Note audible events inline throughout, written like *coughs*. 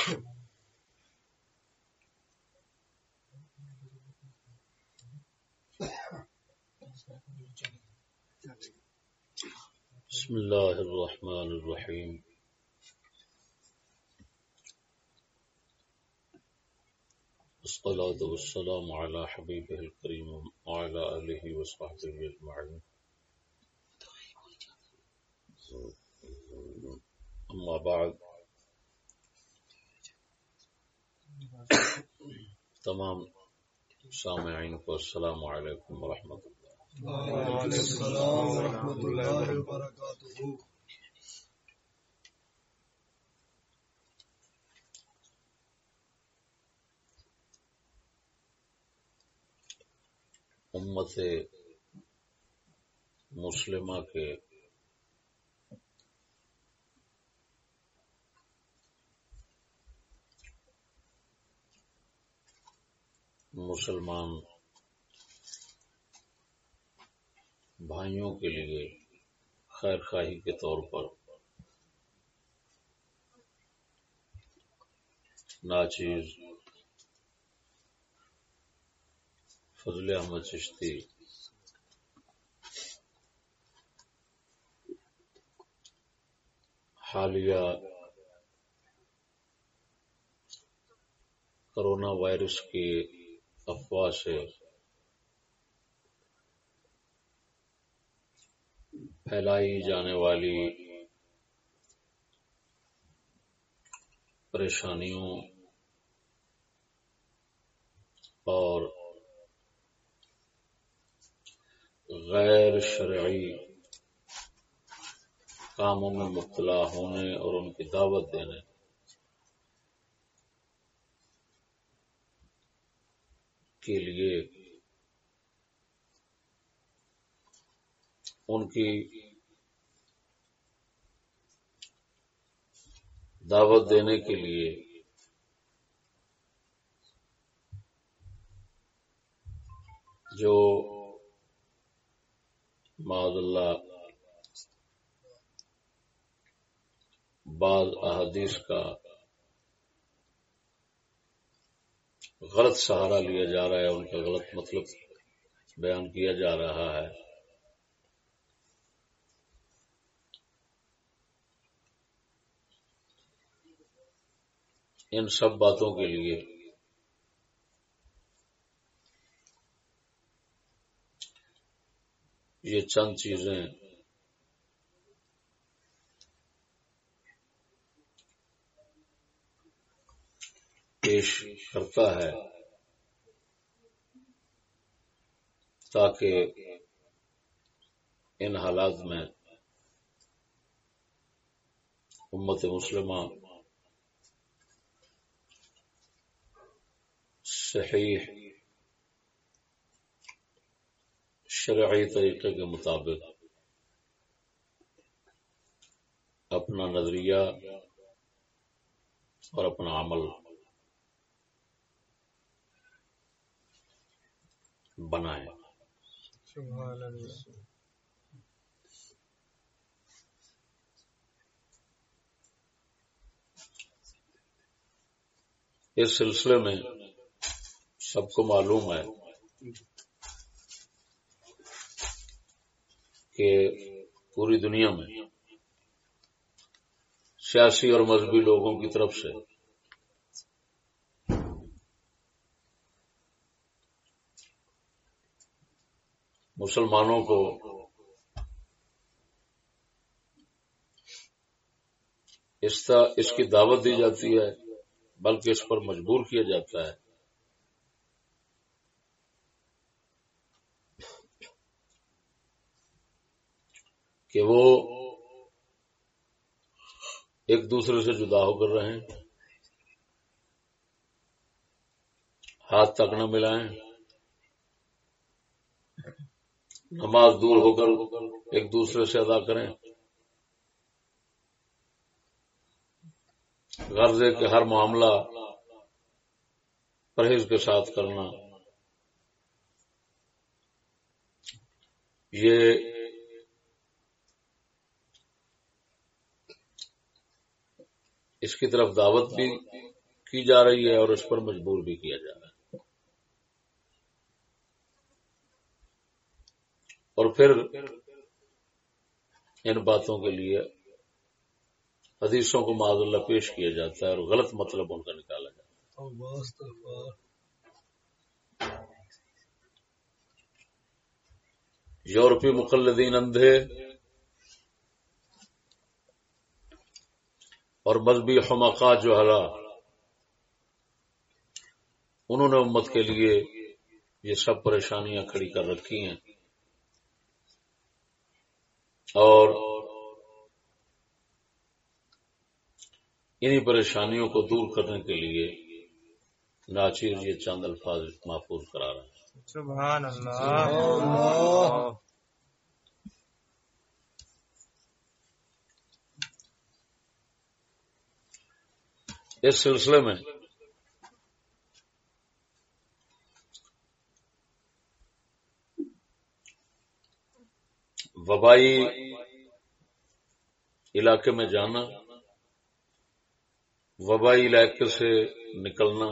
بسم الله الرحمن الرحيم. الصلاة والسلام على حبيبه الكريم وعلى آله وصحبه أجمعين. أما بعد تمام سامعین کو السلام علیکم ورحمۃ اللہ۔ وبرکاتہ امت مسلمہ کے مسلمان بھائیوں کے لیے خیر خواہی کے طور پر ناچیز فضل احمد چشتی حالیہ کرونا وائرس کے افواہ سے پھیلائی جانے والی پریشانیوں اور غیر شرعی کاموں میں مبتلا ہونے اور ان کی دعوت دینے۔ کے لیے ان کی دعوت دینے کے لیے جو معذ اللہ بعض احادیث کا غلط سہارا لیا جا رہا ہے، ان کا غلط مطلب بیان کیا جا رہا ہے۔ ان سب باتوں کے لیے۔ یہ چند چیزیں پیش کرتا ہے تاکہ ان حالات میں امت مسلمہ صحیح شرعی طریقے کے مطابق اپنا نظریہ اور اپنا عمل بنائے۔ اس سلسلے میں سب کو معلوم ہے کہ پوری دنیا میں سیاسی اور مذہبی لوگوں کی طرف سے مسلمانوں کو اس کی دعوت دی جاتی ہے، بلکہ اس پر مجبور کیا جاتا ہے۔ کہ وہ ایک دوسرے سے جدا ہو کر رہیں، ہاتھ تک نہ ملائیں۔ نماز دور ہو کر ایک دوسرے سے ادا کریں۔ غرض کے ہر معاملہ پرہیز کے ساتھ کرنا۔ یہ اس کی طرف دعوت بھی کی جا رہی ہے اور اس پر مجبور بھی کیا جا رہا ہے۔ اور پھر ان باتوں کے لیے حدیثوں کو معذ اللہ پیش کیا جاتا ہے اور غلط مطلب ان کا نکالا جاتا ہے۔ یورپی مقلدین اندھے اور مذہبی حماقات جو حلا انہوں نے امت کے لیے یہ سب پریشانیاں کھڑی کر رکھی ہیں۔ اور انہی پریشانیوں کو دور کرنے کے لیے ناچیر یہ چند الفاظ محفوظ کرا رہا ہے سبحان اللہ۔ اس سلسلے میں وبائی علاقے میں جانا، وبائی علاقے سے نکلنا،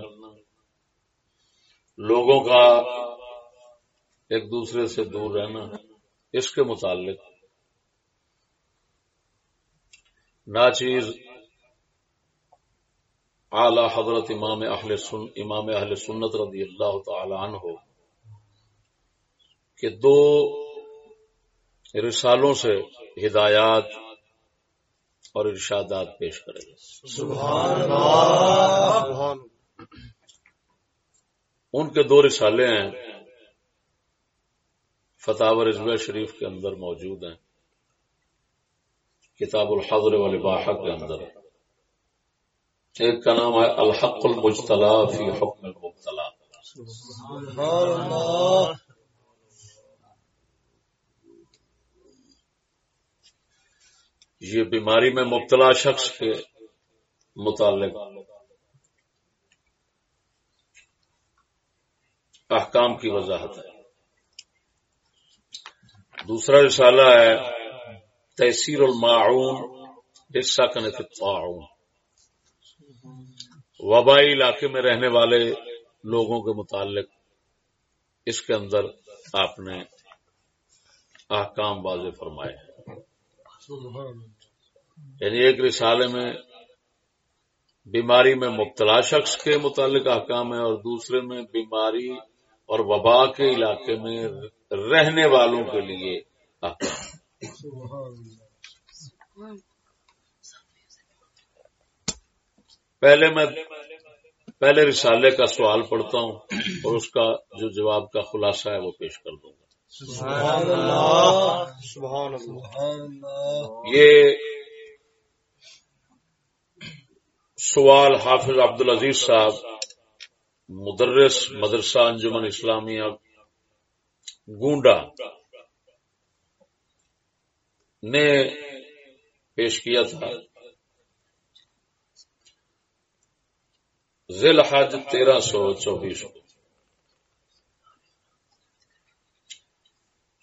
لوگوں کا ایک دوسرے سے دور رہنا، اس کے متعلق۔ ناچیز اعلی حضرت امام اہل سن، امام اہل سنت رضی اللہ تعالی عنہ کہ دو رسالوں سے ہدایات اور ارشادات پیش کرے گا سبحان اللہ۔ ان کے دو رسالے ہیں فتح رضوہ شریف کے اندر موجود ہیں کتاب الحضر والباحہ کے اندر۔ ایک کا نام ہے الحق المجتلا فی حکم المبتلا سبحان اللہ یہ بیماری میں مبتلا شخص کے متعلق۔ احکام کی وضاحت ہے۔ دوسرا رسالہ ہے تحصیر الماعون، حصہ کنف الطاعون وبائی علاقے میں رہنے والے لوگوں کے متعلق اس کے اندر آپ نے احکام واضح فرمائے ہیں۔ یعنی ایک رسالے میں بیماری میں مبتلا شخص کے متعلق احکام ہے اور دوسرے میں بیماری اور وبا کے علاقے میں رہنے والوں کے لیے احکام پہلے میں پہلے رسالے کا سوال پڑھتا ہوں اور اس کا جو جواب کا خلاصہ ہے وہ پیش کر دوں گا۔ سبحان اللہ سبحان اللہ۔ یہ سوال حافظ عبد العزیز صاحب، مدرس مدرسہ انجمن اسلامیہ، گونڈا نے پیش کیا تھا۔ ذیل حج تیرہ سو چوبیس۔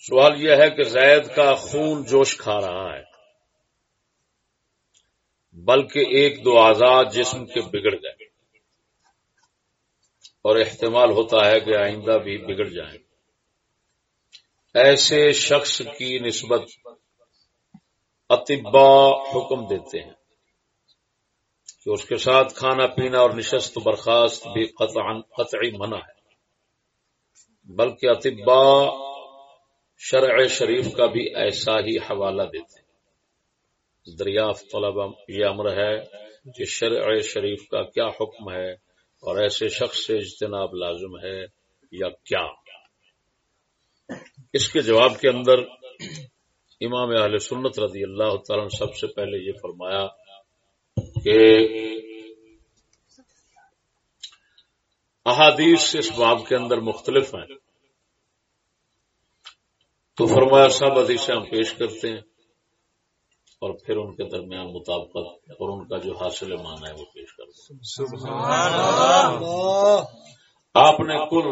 سوال یہ ہے کہ زید کا خون جوش کھا رہا ہے، بلکہ ایک دو آزاد جسم کے بگڑ گئے۔ اور احتمال ہوتا ہے کہ آئندہ بھی بگڑ جائیں۔ ایسے شخص کی نسبت اطبا حکم دیتے ہیں کہ اس کے ساتھ کھانا پینا اور نشست برخاست بھی قطعی منع ہے، بلکہ اطبا شرع شریف کا بھی ایسا ہی حوالہ دیتے ہیں۔ دریافت طلبہ یہ امر ہے کہ شرع شریف کا کیا حکم ہے اور ایسے شخص سے اجتناب لازم ہے یا کیا۔ اس کے جواب کے اندر امام اہل سنت رضی اللہ تعالی نے سب سے پہلے یہ فرمایا کہ احادیث اس باب کے اندر مختلف ہیں۔ تو فرمایا سب حدیثیں ہم پیش کرتے ہیں اور پھر ان کے درمیان مطابقت اور ان کا جو حاصل مانا ہے وہ پیش کرتے آپ نے کل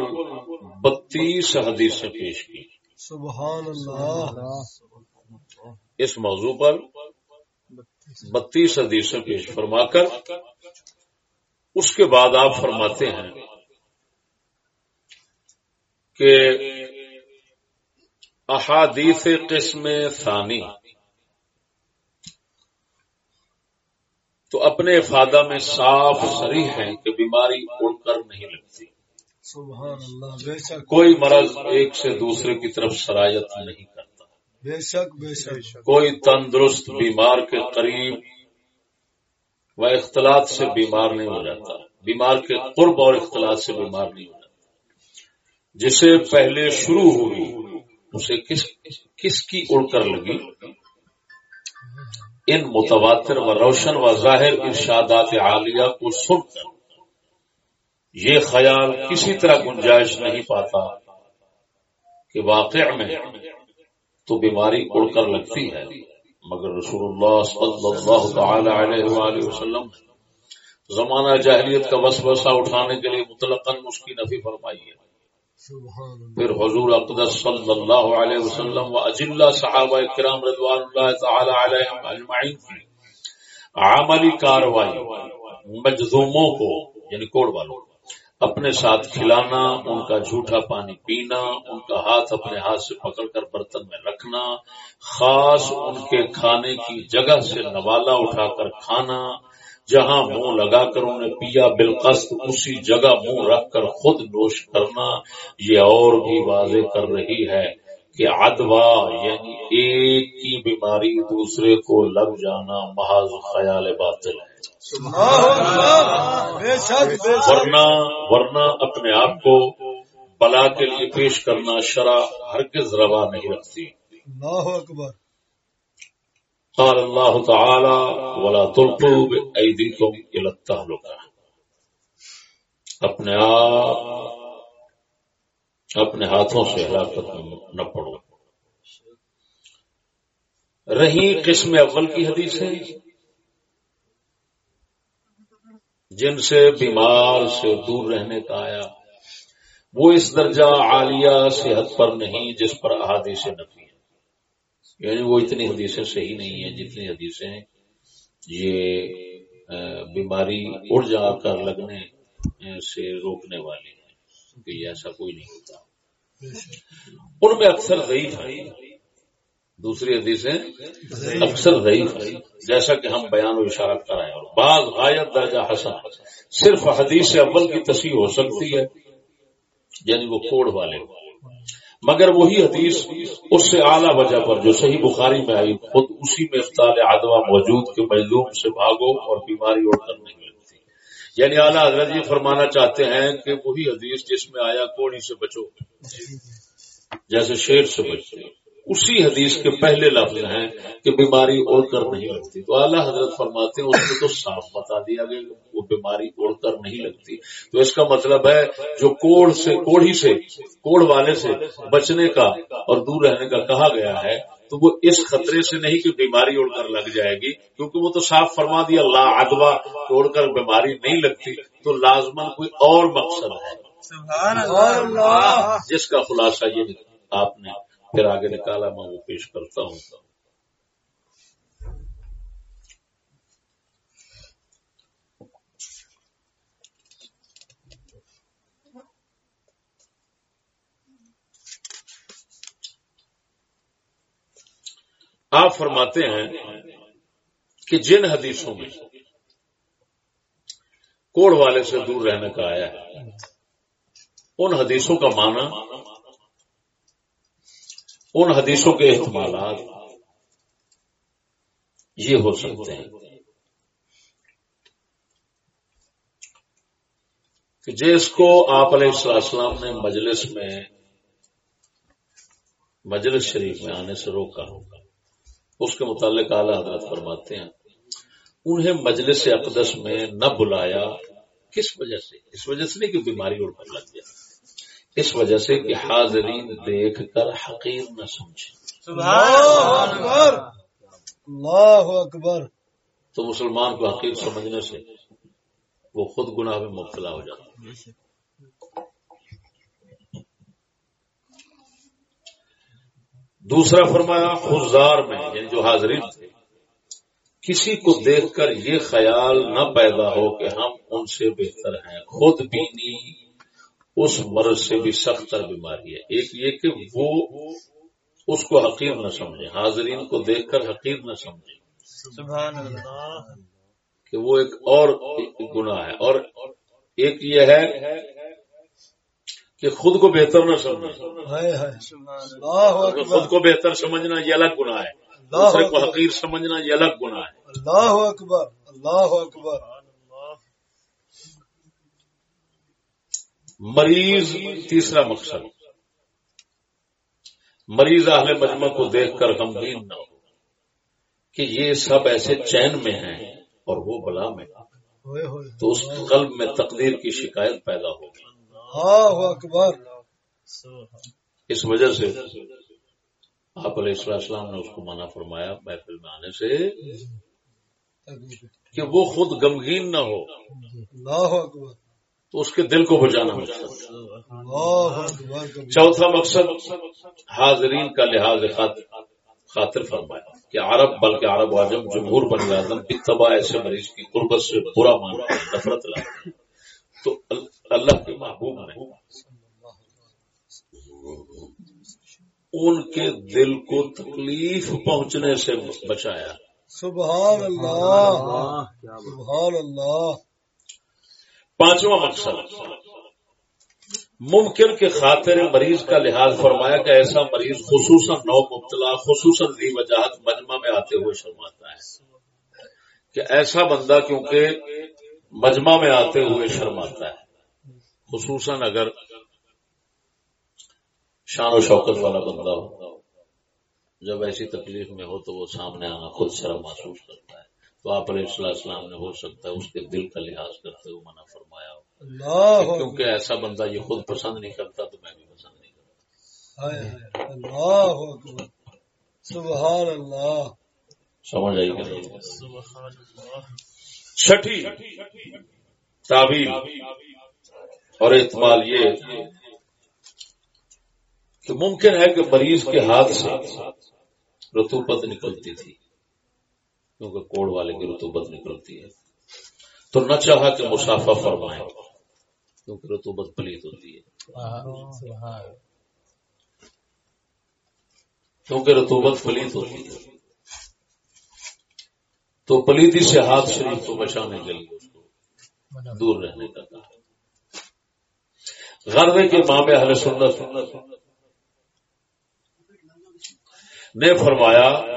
بتیس حدیثیں پیش کی۔ سبحان اللہ۔ اس موضوع پر بتیس حدیثیں پیش فرما کر اس کے بعد آپ فرماتے ہیں کہ احادیث قسم ثانی۔ تو اپنے افادہ میں صاف سری ہے کہ بیماری اڑ کر نہیں لگتی۔ سبحان اللہ بے شک۔ کوئی مرض ایک سے دوسرے کی طرف سرایت نہیں کرتا۔ بے شک بے شک۔ کوئی تندرست بیمار کے قریب و اختلاط سے بیمار نہیں ہو جاتا۔ بیمار کے قرب اور اختلاط سے بیمار نہیں ہو جاتا۔ جسے پہلے شروع ہوئی اسے کس کس کی اڑ کر لگی؟ ان متواتر و روشن و ظاہر ارشادات عالیہ کو سن کر۔ یہ خیال کسی طرح گنجائش نہیں پاتا کہ واقع میں تو بیماری اڑ کر لگتی ہے۔ مگر رسول اللہ صلی اللہ تعالی علیہ وآلہ وسلم زمانہ جاہلیت کا وسوسہ اٹھانے کے لیے مطلق اس کی نفی فرمائی ہے۔ پھر حضور اقدس صلی اللہ علیہ وسلم و اجلہ صحابہ کرام رضوان اللہ تعالی علیہم اجمعین کی عملی کاروائی مجذوموں کو یعنی کوڑ والوں، اپنے ساتھ کھلانا، ان کا جھوٹا پانی پینا، ان کا ہاتھ اپنے ہاتھ سے پکڑ کر برتن میں رکھنا، خاص ان کے کھانے کی جگہ سے نوالا اٹھا کر کھانا جہاں منہ لگا کر انہیں پیا بالقصد اسی جگہ منہ رکھ کر خود نوش کرنا یہ اور بھی واضح کر رہی ہے کہ ادوا یعنی ایک کی بیماری دوسرے کو لگ جانا محض خیال باطل ہے۔ ورنہ ورنہ اپنے آپ کو بلا کے لیے پیش کرنا شرع ہرگز روا نہیں رکھتی۔ اللہ اکبر۔ قال اللہ تعالی ولا تلقوا بأيديكم الى التهلكة. اپنے آپ، اپنے ہاتھوں سے ہلاکت میں نہ پڑو۔ رہی قسم اول کی حدیث ہے، جن سے بیمار سے دور رہنے کا آیا، وہ اس درجہ عالیہ صحت پر نہیں جس پر احادیث نفی یعنی وہ اتنی حدیثیں صحیح نہیں ہیں جتنی حدیثیں یہ بیماری اڑ جا کر لگنے سے روکنے والی ہیں کیونکہ یہ ایسا کوئی نہیں ہوتا۔ ان میں اکثر ضعیف ہے دوسری حدیثیں اکثر ضعیف ہے جیسا کہ ہم بیان و اشارت کر رہے ہیں۔ اور بعض غایت درجہ حسن، صرف حدیث اول کی تصحیح ہو سکتی ہے یعنی وہ کوڑ والے۔ مگر وہی حدیث اس سے اعلیٰ وجہ پر جو صحیح بخاری میں آئی خود اسی میں افطال ادوا موجود کے مظلوم سے بھاگو اور بیماری اڑ کر نہیں لگتی یعنی اعلیٰ حضرت یہ فرمانا چاہتے ہیں کہ وہی حدیث جس میں آیا کوڑی سے بچو۔ جیسے شیر سے بچو۔ اسی حدیث کے پہلے لفظ ہیں کہ بیماری اڑ کر نہیں لگتی۔ تو اعلیٰ حضرت فرماتے ہیں اس میں تو صاف بتا دیا گیا کہ وہ بیماری اڑ کر نہیں لگتی۔ تو اس کا مطلب ہے جو کوڑ سے کوڑی سے کوڑ والے سے بچنے کا اور دور رہنے کا کہا گیا ہے تو وہ اس خطرے سے نہیں کہ بیماری اڑ کر لگ جائے گی کیونکہ وہ تو صاف فرما دیا لا ادوا اڑ کر بیماری نہیں لگتی۔ تو لازمن کوئی اور مقصد ہے۔ سبحان سبحان اللہ۔ جس کا خلاصہ یہ آپ نے پھر آگے نکالا، میں وہ پیش کرتا ہوں۔ آپ فرماتے ہیں کہ جن حدیثوں میں کوڑ والے سے دور رہنے کا آیا ہے، ان حدیثوں کا معنی ان حدیثوں کے احتمالات یہ ہو سکتے ہیں کہ جس کو آپ علیہ السلام نے مجلس میں مجلس شریف میں آنے سے روکا ہوگا، اس کے متعلق اعلیٰ حضرت فرماتے ہیں، انہیں مجلس اقدس میں نہ بلایا، کس وجہ سے؟ اس وجہ سے نہیں کہ بیماری اڑ کر لگ گیا۔ اس وجہ سے کہ حاضرین دیکھ کر حقیر نہ سمجھے اکبر۔ اللہ اکبر۔ تو مسلمان کو حقیر سمجھنے سے وہ خود گناہ میں مبتلا ہو جاتا دوسرا فرمایا خزار میں یعنی جو حاضرین تھے کسی کو دیکھ کر یہ خیال نہ پیدا ہو کہ ہم ان سے بہتر ہیں۔ خود بینی اس مرض سے بھی سخت تر بیماری ہے۔ ایک یہ کہ وہ اس کو حقیر نہ سمجھے۔ حاضرین کو دیکھ کر حقیر نہ سمجھے۔ سبحان اللہ۔ کہ وہ ایک اور گناہ ہے۔ اور ایک یہ ہے کہ خود کو بہتر نہ سمجھے۔ خود کو بہتر سمجھنا یہ الگ گناہ ہے۔ دوسرے کو حقیر سمجھنا یہ الگ گناہ ہے۔ اللہ اکبر۔ اللہ اکبر۔ مریض تیسرا مقصد۔ مریض اہل مجمع کو دیکھ کر غمگین نہ ہو کہ یہ سب ایسے چین میں ہیں اور وہ بلا میں۔ تو اس قلب میں تقدیر کی شکایت پیدا ہوگی اس وجہ سے آپ علیہ السلام السلام نے اس کو منع فرمایا محفل میں آنے سے کہ وہ خود غمگین نہ ہو۔ تو اس کے دل کو مقصد اکبر کبھی چوتھا مقصد حاضرین کا لحاظ خاطر خاطر فرمایا کہ عرب بلکہ عرب واجم جمہور بن آدم اتباع ایسے مریض کی قربت سے برا ہیں نفرت ہیں تو ال- اللہ کے محبوب نے ان کے دل کو تکلیف پہنچنے سے بچایا۔ سبحان اللہ سبحان اللہ۔ پانچواں مقصد۔ ممکن کے خاطر مریض کا لحاظ فرمایا کہ ایسا مریض خصوصاً نو مبتلا خصوصاً ذی وجاہت مجمع میں آتے ہوئے شرماتا ہے۔ کہ ایسا بندہ کیونکہ مجمع میں آتے ہوئے شرماتا ہے۔ خصوصاً اگر شان و شوکت والا بندہ ہو۔ جب ایسی تکلیف میں ہو تو وہ سامنے آنا خود شرم محسوس کرتا ہے۔ تو آپ علیہ السلام السلام نے ہو سکتا ہے اس کے دل کا لحاظ کرتے ہوئے منع فرمایا ہو۔ کیونکہ ایسا بندہ یہ خود پسند نہیں کرتا تو میں بھی پسند نہیں کرتا۔ ہائے ہائے اللہ سبحان اللہ۔ سمجھ آئی چھٹی تعبیر اور اعتمال یہ کہ ممکن ہے کہ مریض کے ہاتھ سے رتوبت نکلتی تھی۔ کیونکہ کوڑ والے کی رتوبت نکلتی ہے۔ تو نہ چاہا کہ مسافہ فرمائے، کیونکہ رتوبت پلیت ہوتی ہے۔ کیونکہ رتوبت پلیت ہوتی ہے۔ تو پلیتی سے ہاتھ شریف کو بچانے کے لیے دور رہنے کا کہا۔ غربے کے ماں میں اہل سنت نے فرمایا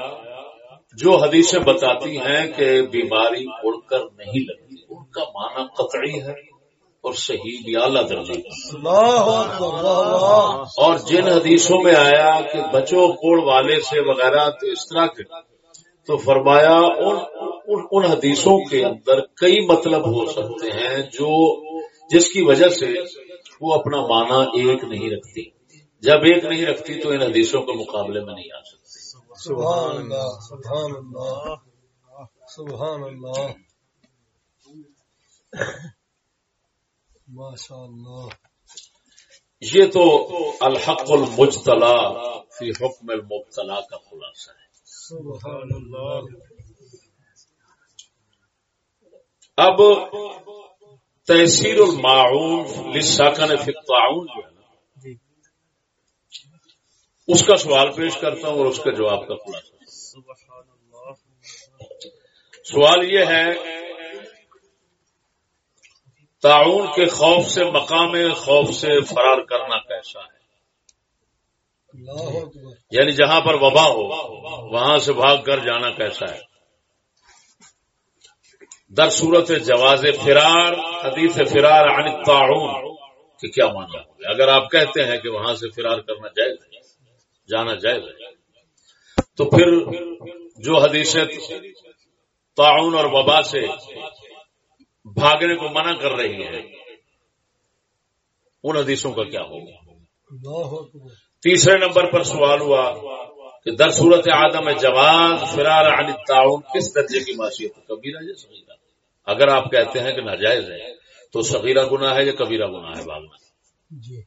جو حدیثیں بتاتی ہیں کہ بیماری اڑ کر نہیں لگتی ان کا معنی قطعی ہے اور صحیح بھی اعلیٰ درجے اللہ اور جن حدیثوں میں آیا کہ بچوں کوڑ والے سے وغیرہ تو اس طرح کے تو فرمایا ان, ان, ان حدیثوں کے اندر کئی مطلب ہو سکتے ہیں جو جس کی وجہ سے وہ اپنا معنی ایک نہیں رکھتی۔ جب ایک نہیں رکھتی تو ان حدیثوں کے مقابلے میں نہیں آ سکتی۔ سبحان اللہ سبحان اللہ سبحان اللہ۔ ماشاء اللہ۔ یہ تو الحق المجتلا فی حکم المبتلا کا خلاصہ ہے۔ سبحان اللہ۔ اب تحصیل المعون لساکن فی الطاعون جو ہے اس کا سوال پیش کرتا ہوں اور اس کے جواب کا خلاصہ سوال یہ ہے، تعاون کے خوف سے مقام، خوف سے فرار کرنا کیسا ہے؟ یعنی جہاں پر وبا ہو، وہاں سے بھاگ کر جانا کیسا ہے؟ در صورت جواز فرار، حدیث فرار عن الطاعون، کہ کیا مانا ہوگا اگر آپ کہتے ہیں کہ وہاں سے فرار کرنا جائز جانا جائز ہے۔ تو پھر جو حدیث تعاون اور وبا سے بھاگنے کو منع کر رہی ہے ان حدیثوں کا کیا ہوگا؟ تیسرے نمبر پر سوال ہوا کہ در صورت آدم جواز فرار عن الطاعون کس درجے کی معاشیت ہے؟ کبیرہ یا صغیرہ؟ اگر آپ کہتے ہیں کہ ناجائز ہے تو صغیرہ گناہ ہے یا کبیرہ گناہ ہے بھاگنا جی۔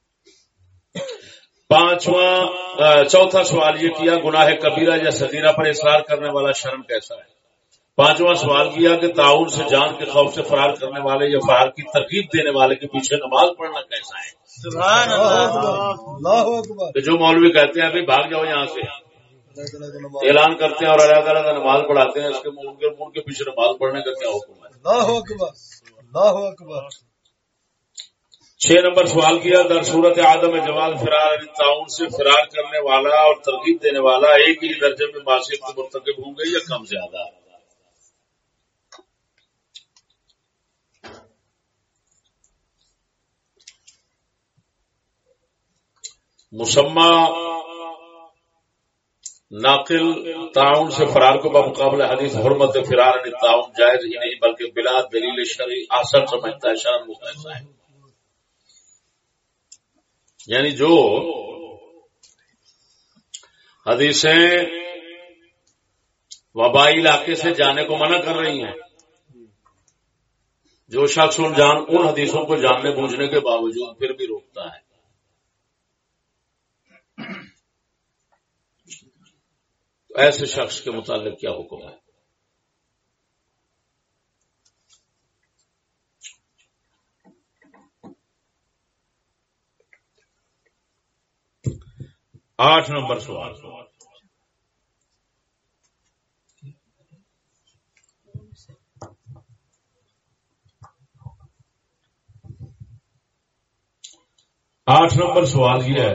پانچواں چوتھا سوال یہ کیا گناہ کبیرہ یا صغیرہ پر اصرار کرنے والا شرم کیسا ہے؟ پانچواں سوال کیا کہ تعاون سے جان کے خوف سے فرار کرنے والے یا فرار کی ترغیب دینے والے کے پیچھے نماز پڑھنا کیسا ہے؟ سبحان اللہ کہ جو مولوی کہتے ہیں ابھی بھاگ جاؤ یہاں سے۔ اعلان کرتے ہیں اور تعالیٰ کا نماز پڑھاتے ہیں اس کے منہ کے پیچھے نماز پڑھنے کا کیا حکم ہے؟ اللہ اکبر اللہ اکبر۔ چھ نمبر سوال کیا، در صورت آدم جوال فرار، تعاون سے فرار کرنے والا اور ترغیب دینے والا ایک ہی درجے میں معاشیت کے مرتکب ہوں گے یا کم زیادہ؟ مسمہ، ناقل، تعاون سے فرار کو بمقابلہ حدیث حرمت فرار یعنی تعاون جائز ہی نہیں، بلکہ بلا دلیل شرعی آسن سمجھتا ہے، شرم ہے۔ یعنی جو حدیثیں وبائی علاقے سے جانے کو منع کر رہی ہیں، جو شخص ان جان، ان حدیثوں کو جاننے بوجھنے کے باوجود پھر بھی روکتا ہے۔ ایسے شخص کے متعلق کیا حکم ہے؟ آٹھ نمبر سوال۔ آٹھ نمبر سوال یہ ہے۔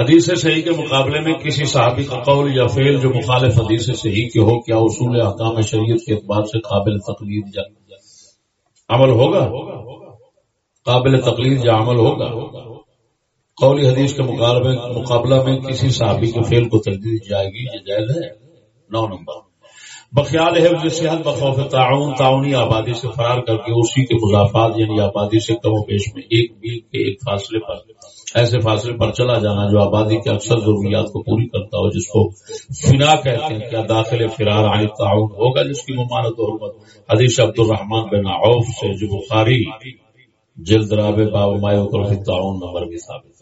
حدیث صحیح کے مقابلے میں کسی صحابی کا قول یا فعل جو مخالف حدیث صحیح کے ہو کیا اصول احکام شریعت کے اعتبار سے قابل تقلید یا عمل ہوگا؟ قابل تقلید یا عمل ہوگا؟ قولی حدیث کے مقابلہ میں کسی صحابی کے فعل کو تردید جائے گی، یہ جائز ہے؟ نو نمبر۔ بخیال ہے صحت بخوف تعاون، تعاونی آبادی سے فرار کر کے اسی کے مضافات یعنی آبادی سے کم و بیش میں ایک میل کے ایک فاصلے پر، ایسے فاصلے پر چلا جانا جو آبادی کے اکثر ضروریات کو پوری کرتا ہو، جس کو فنا کہتے ہیں کیا داخل فرار علی تعاون ہوگا، جس کی ممانت و حرمت حدیث عبد الرحمان بن عوف سے جو بخاری جلد راب باب مایو تعاون نمبر بھی ثابت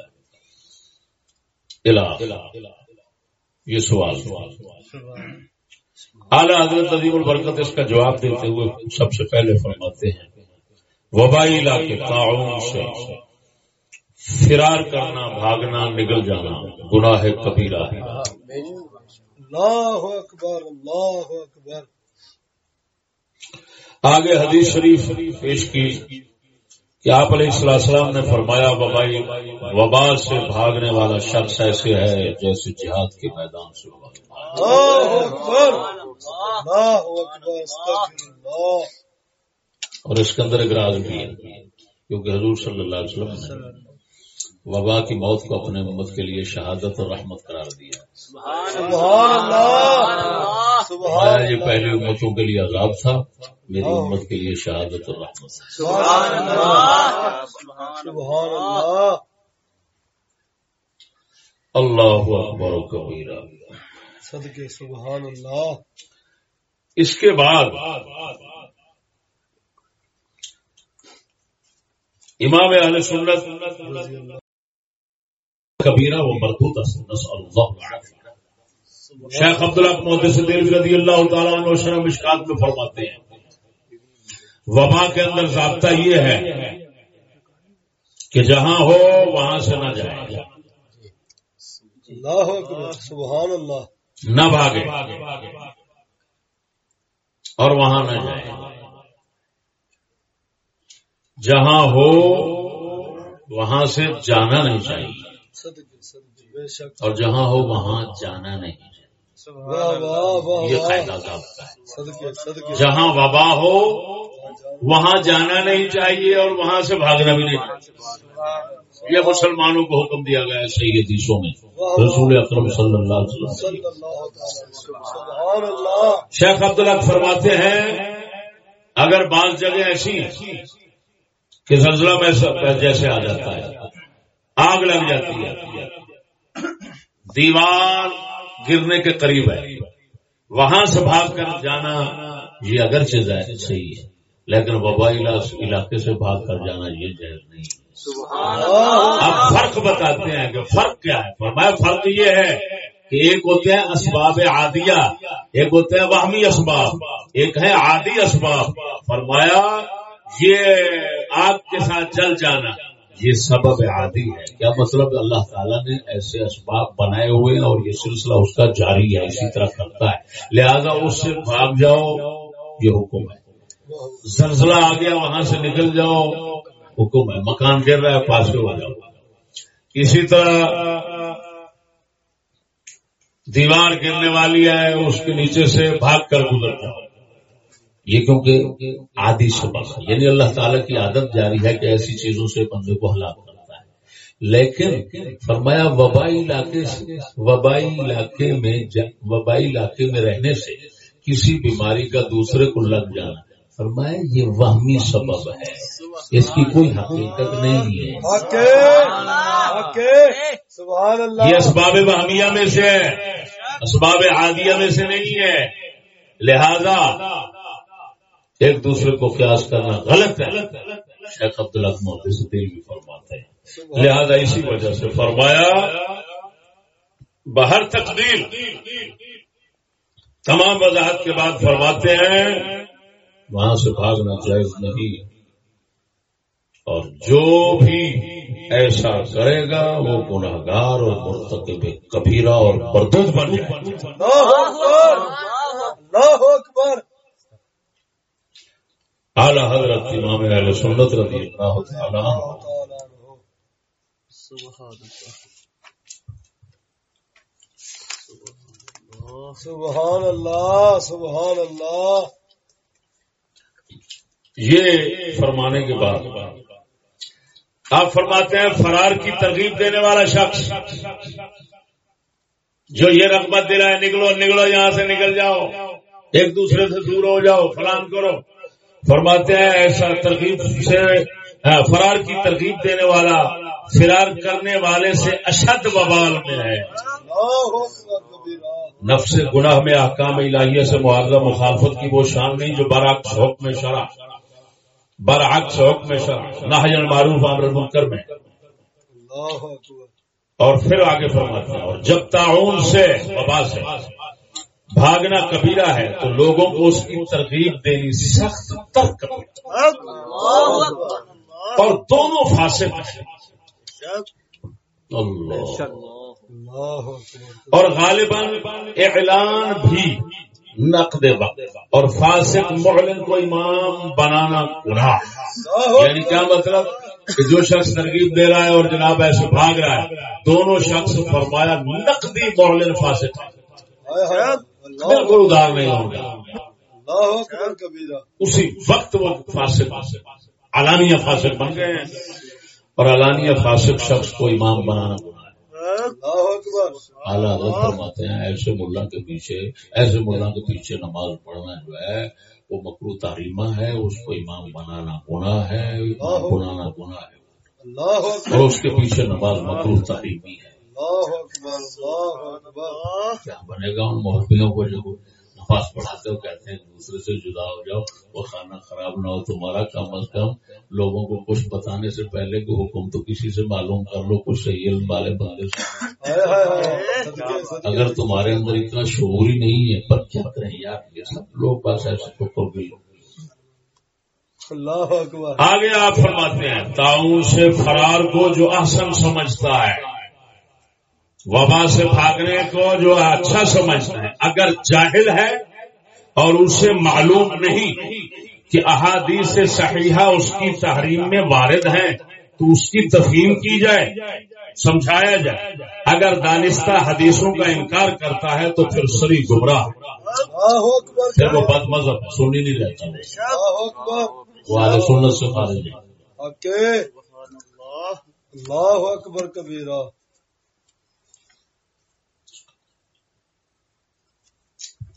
یہ سوال اعلیٰ حضرت عظیم البرکت اس کا جواب دیتے ہوئے سب سے پہلے فرماتے ہیں وبائی علاقے تعاون سے۔ فرار کرنا بھاگنا نگل جانا گناہ کبیرہ ہے۔ اللہ اکبر اللہ اکبر۔ آگے حدیث شریف پیش کی۔ کہ آپ علیہ السلام نے فرمایا وبائی وبا سے بھاگنے والا شخص ایسے ہے جیسے جہاد کے میدان سے اور اس کے اندر ایک راز بھی ہے کیونکہ حضور صلی اللہ علیہ وسلم وبا کی موت کو اپنے امت کے لیے شہادت اور رحمت قرار دیا۔ سبحان اللہ! سبحان یہ پہلی امتوں کے لیے عذاب تھا میری امت کے لیے شہادت اور رحمت سبحان اللہ! سبحان اللہ! اللہ اکبر و کبیرہ صدقے سبحان اللہ! اس کے بعد امام اہل سنت رضی اللہ کبیرہ و مردود نسأل اللہ العافیہ۔ شیخ عبداللہ محدث دیر رضی اللہ تعالیٰ عنہ شرح مشکات میں فرماتے ہیں۔ وبا کے اندر ضابطہ یہ ہے کہ جہاں ہو وہاں سے نہ جائے۔ اللہ سبحان اللہ۔ نہ بھاگے اور وہاں نہ جائے۔ جہاں ہو وہاں سے جانا نہیں چاہیے۔ اور جہاں ہو وہاں جانا نہیں یہ قاعدہ ضابطہ ہے۔ جہاں وبا ہو وہاں جانا نہیں چاہیے اور وہاں سے بھاگنا بھی نہیں یہ مسلمانوں کو حکم دیا گیا ہے صحیح حدیثوں میں۔ رسول اکرم صلی اللہ علیہ وسلم۔ شیخ عبداللہ فرماتے ہیں اگر بعض جگہ ایسی ہیں کہ زلزلہ میں جیسے آ جاتا ہے آگ لگ جاتی ہے۔ دیوار گرنے کے قریب ہے۔ وہاں سے بھاگ کر جانا یہ اگرچہ صحیح ہے لیکن وبائی علاقے سے بھاگ کر جانا یہ جائز نہیں ہے۔ اب فرق بتاتے ہیں کہ فرق کیا ہے۔ فرمایا فرق یہ ہے کہ ایک ہوتے ہیں اسباب عادیہ ایک ہوتے ہیں وہمی اسباب ایک ہے عادی اسباب۔ فرمایا یہ آگ کے ساتھ جل جانا۔ یہ سبب عادی ہے۔ کیا مطلب اللہ تعالیٰ نے ایسے اسباب بنائے ہوئے ہیں اور یہ سلسلہ اس کا جاری ہے، اسی طرح کرتا ہے۔ لہذا اس سے بھاگ جاؤ، یہ حکم ہے۔ زلزلہ آ گیا، وہاں سے نکل جاؤ، حکم ہے۔ مکان گر رہا ہے، پاس ہو جاؤ۔ اسی طرح دیوار گرنے والی ہے، اس کے نیچے سے بھاگ کر گزر جاؤ۔ یہ کیونکہ آدھی سبق ہے۔ یعنی اللہ تعالیٰ کی عادت جاری ہے کہ ایسی چیزوں سے بندے کو ہلاک کرتا ہے۔ لیکن فرمایا وبائی علاقے سے وبائی علاقے میں وبائی علاقے میں رہنے سے کسی بیماری کا دوسرے کو لگ جانا۔ فرمایا یہ وہمی سبب ہے۔ اس کی کوئی حقیقت نہیں ہے۔ یہ اسباب وہمیہ میں سے ہے۔ اسباب عادیہ میں سے نہیں ہے۔ لہذا ایک دوسرے کو قیاس کرنا غلط ہے۔ شیخ عبداللہ محدود سے دل بھی فرماتے ہیں۔ لہذا اسی وجہ سے فرمایا، بہر تقدیر۔ تمام وضاحت کے بعد فرماتے ہیں، وہاں سے بھاگنا جائز نہیں۔ اور جو بھی ایسا کرے گا، وہ گناہ گار اور مرتکب کبیرہ اور بردود بن جائے اکبر۔ اعلی حضرت امام اہل سنت رضی اللہ تعالی سبحان اللہ سبحان اللہ۔ یہ فرمانے کے بعد آپ فرماتے ہیں فرار کی ترغیب دینے والا شخص۔ جو یہ رغبت دے رہا ہے نکلو نکلو یہاں سے نکل جاؤ۔ ایک دوسرے سے دور ہو جاؤ فلان کرو۔ فرماتے ہیں ایسا ترغیب سے فرار کی ترغیب دینے والا، فرار کرنے والے سے اشد ببال میں ہے۔ نفس گناہ میں احکام الہیہ سے معاوضہ مخالفت کی وہ شان نہیں جو برعکس حکم شرح برعکس حکم شرح نہ معروف عامر منکر میں۔ اور پھر آگے فرماتے ہیں، اور جب تعاون سے، وبا سے۔ بھاگنا کبیرہ ہے تو لوگوں کو اس کی ترغیب دینی سخت ترک اور دونوں فاسق اور غالباً اعلان بھی نقد وقت اور فاسق معلن کو امام بنانا گناہ یعنی کیا مطلب؟ کہ جو شخص ترغیب دے رہا ہے اور جناب ایسے بھاگ رہا ہے، دونوں شخص فرمایا نقدی معلن فاسق بالکل ادار نہیں ہوں گا اسی وقت وہ فاسق علانیہ فاسق بن گئے۔ ہیں اور علانیہ فاسق شخص کو امام بنانا اعلیٰ فرماتے ہیں ایسے ملا کے پیچھے ایسے ملا کے پیچھے نماز پڑھنا جو ہے وہ مکرو تاریمہ ہے اس کو امام بنانا گناہ ہے بنانا گناہ ہے۔ اور اس کے پیچھے نماز مکرو تاریمی ہے۔ کیا بنے گا؟ ان محبتوں کو جو نفاذ پڑھاتے ہو کہتے ہیں دوسرے سے جدا ہو جاؤ وہ کھانا خراب نہ ہو تمہارا کم از کم لوگوں کو کچھ بتانے سے پہلے کہ حکم تو کسی سے معلوم کر لو کچھ صحیح علم والے بندے سے۔ اگر تمہارے اندر اتنا شعور ہی نہیں ہے پر کیا کریں یار؟ یہ سب لوگ بس ایسے تو کر بھی آگے آپ فرماتے ہیں تاؤں سے فرار کو جو احسن سمجھتا ہے۔ وبا سے بھاگنے کو جو اچھا سمجھتا ہے اگر جاہل ہے اور اسے معلوم نہیں کہ احادیث سے صحیحہ اس کی تحریم میں وارد ہیں تو اس کی تفہیم کی جائے سمجھایا جائے۔ اگر دانستہ حدیثوں کا انکار کرتا ہے تو پھر سری گمراہ۔ پھر وہ بد مذہب سنی نہیں رہتا۔ وہ سنت سے خارج ہے۔ اللہ اکبر کبیرہ۔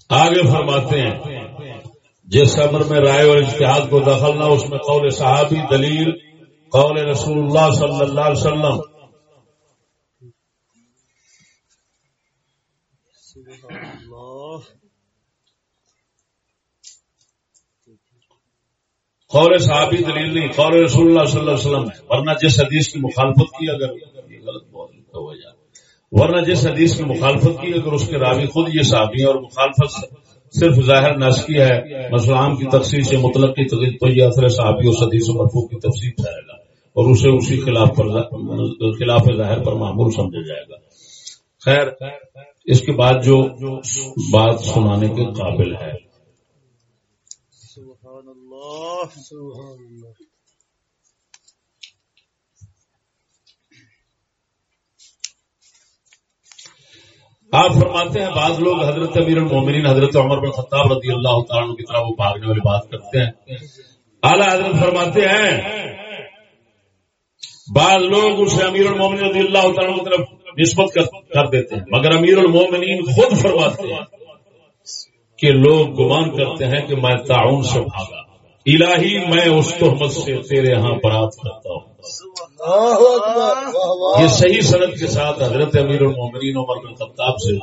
آگے فرماتے ہیں، جس عمر میں رائے اور اشتہاد کو دخل نہ اس میں قول صحابی دلیل، قول رسول اللہ صلی اللہ علیہ وسلم۔ قول صحابی دلیل نہیں، قول رسول اللہ صلی اللہ علیہ وسلم۔ ورنہ جس حدیث کی مخالفت کی اگر یہ غلط بہت ہو جائے ورنہ جس حدیث کی مخالفت کی اگر اس کے راوی خود یہ صحابی ہیں اور مخالفت صرف ظاہر نس کی ہے۔ مسلام کی تفصیل سے مطلب کی تقریب تو یہ اثر صحابی اور حدیث و مرفوع کی تفصیل جائے گا اور اسے اسی خلاف پر خلاف ظاہر پر معمول سمجھا جائے گا۔ خیر، اس کے بعد جو بات سنانے کے قابل ہے۔ سبحان اللہ سبحان اللہ۔ آپ فرماتے ہیں، بعض لوگ حضرت امیر المومنین، حضرت عمر بن خطاب رضی اللہ تعالیٰ کی طرح وہ بھاگنے والی بات کرتے ہیں۔ اعلیٰ حضرت فرماتے ہیں، بعض لوگ اسے امیر المومن رضی اللہ تعالیٰ کی طرف نسبت کر دیتے ہیں، مگر امیر المومنین خود فرماتے ہیں کہ لوگ گمان کرتے ہیں کہ میں تعاون سے بھاگا۔ الہی میں اس تحمت سے تیرے ہاں برات کرتا ہوں۔ یہ صحیح صنعت کے ساتھ حضرت امیر المومنین عمر بن خطاب سے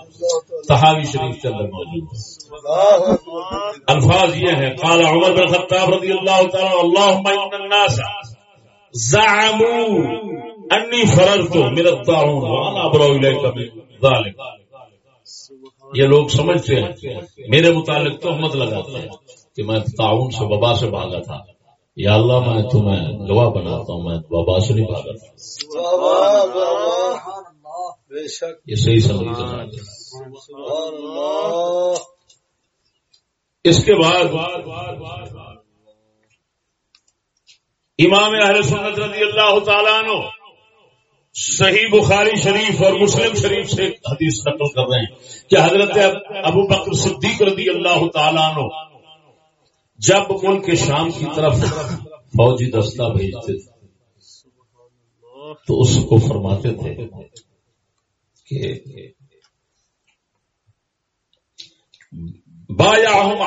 تحاوی شریف کے اندر موجود ہے۔ الفاظ یہ ہیں قال عمر بن خطاب رضی اللہ تعالی اللهم ان الناس زعموا انی فررت من الطاعون وانا ابرا الیک من ذلك یہ لوگ سمجھتے ہیں میرے متعلق تہمت لگاتے ہیں۔ کہ میں تعاون سے وبا سے بھاگا تھا۔ یا اللہ میں تمہیں گواہ بناتا ہوں میں وبا سے نہیں بھاگا تھا۔ یہ صحیح سمجھ اس کے بعد امام اہل سنت رضی اللہ تعالیٰ عنہ صحیح بخاری شریف اور مسلم شریف سے حدیث نقل کر رہے ہیں کہ حضرت ابو بکر صدیق رضی اللہ تعالیٰ عنہ جب ملک شام کی طرف فوجی دستہ بھیجتے تھے، تو اس کو فرماتے تھے کہ بایا ہم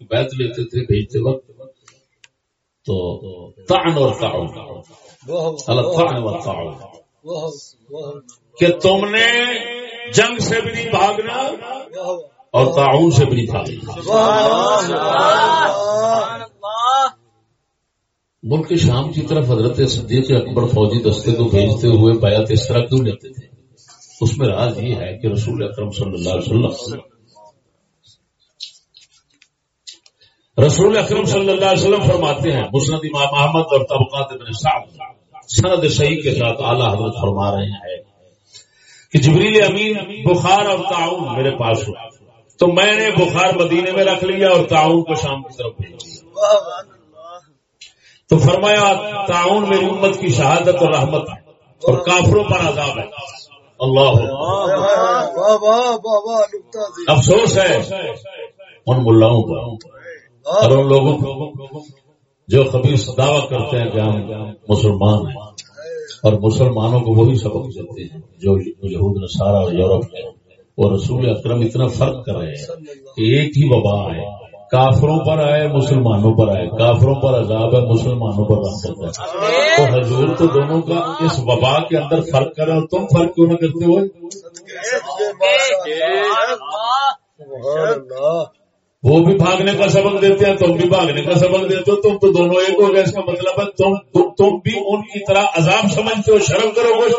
بیت لیتے تھے، بھیجتے وقت۔ تو تعن اور تعن و تعاون کہ تم نے جنگ سے بھی نہیں بھاگنا اور تعاون سے بھی نہیں ملک شام کی طرف حضرت صدیق اکبر فوجی دستے کو بھیجتے ہوئے بیعت اس طرح کیوں لیتے تھے؟ اس میں راز یہ ہے کہ رسول اکرم صلی اللہ علیہ وسلم رسول اکرم صلی اللہ علیہ وسلم فرماتے ہیں، مسند امام احمد اور طبقات ابن سعد سند صحیح کے ساتھ اعلیٰ حضرت فرما رہے ہیں کہ جبریل امین، بخار اور تعاون میرے پاس ہوا تو میں نے بخار مدینے میں رکھ لیا اور تعاون کو شام کی طرف بھیج دیا تو فرمایا، تعاون میری امت کی شہادت اور رحمت ہے اور کافروں پر عذاب ہے۔ اللہ افسوس ہے ان ملاؤں پر اور ان لوگوں کو جو خبیص دعویٰ کرتے ہیں کہ ہم مسلمان ہیں اور مسلمانوں کو وہی سبق دیتے ہیں جو یہود، نصارہ اور یورپ ہے اور رسول اکرم اتنا فرق کر رہے ہیں کہ ایک ہی وبا ہے۔ کافروں پر آئے، مسلمانوں پر آئے۔ کافروں پر عذاب ہے، مسلمانوں پر رحمت ہے۔ تو حضور تو دونوں کا اس وبا کے اندر فرق کر رہے اور تم فرق کیوں نہ کرتے ہوئے؟ وہ بھی بھاگنے کا سبق دیتے ہیں تم بھی بھاگنے کا سبق دیتے ہو تم تو دونوں ایک ہو گئے اس کا مطلب ہے تم تم, بھی ان کی طرح عذاب سمجھتے ہو شرم کرو گے۔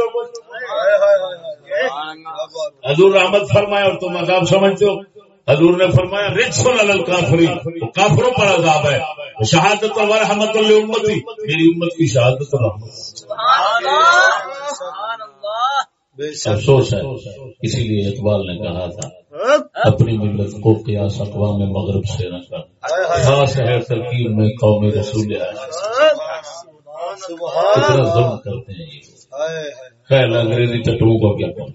حضور رحمت فرمایا اور تم عذاب سمجھتے ہو۔ حضور نے فرمایا رچ الل کافری کافروں پر عذاب ہے۔ شہادت اور رحمت اللہ امتی میری امت کی شہادت اور رحمت افسوس ہے اسی لیے اقبال نے کہا تھا اپنی ملت کو قیاس اقوام مغرب سے نہ کر۔ خاص ہے ترکیب میں قوم رسول کتنا ظلم کرتے ہیں یہ۔ خیر، انگریزی ٹٹو کو کیا کہوں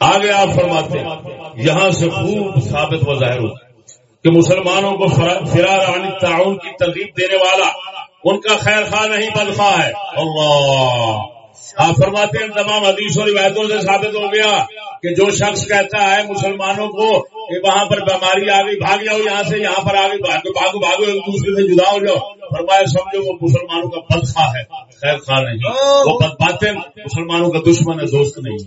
آگے آپ فرماتے ہیں، یہاں سے خوب ثابت و ظاہر ہوتا ہے کہ مسلمانوں کو فرا- فرار عن تعاون کی ترغیب دینے والا، ان کا خیر خواہ نہیں بدخواہ ہے۔ اللہ! آپ فرماتے ہیں تمام حدیث اور روایتوں سے ثابت ہو گیا کہ جو شخص کہتا ہے مسلمانوں کو کہ وہاں پر بیماری آ گئی بھاگ جاؤ یہاں سے یہاں پر آ گئی بھاگو بھاگو بھاگو ایک دوسرے سے جدا ہو جاؤ۔ فرمایا سمجھو وہ مسلمانوں کا بدخواہ ہے خیر خواہ نہیں۔ وہ بد باتیں مسلمانوں کا دشمن ہے دوست نہیں۔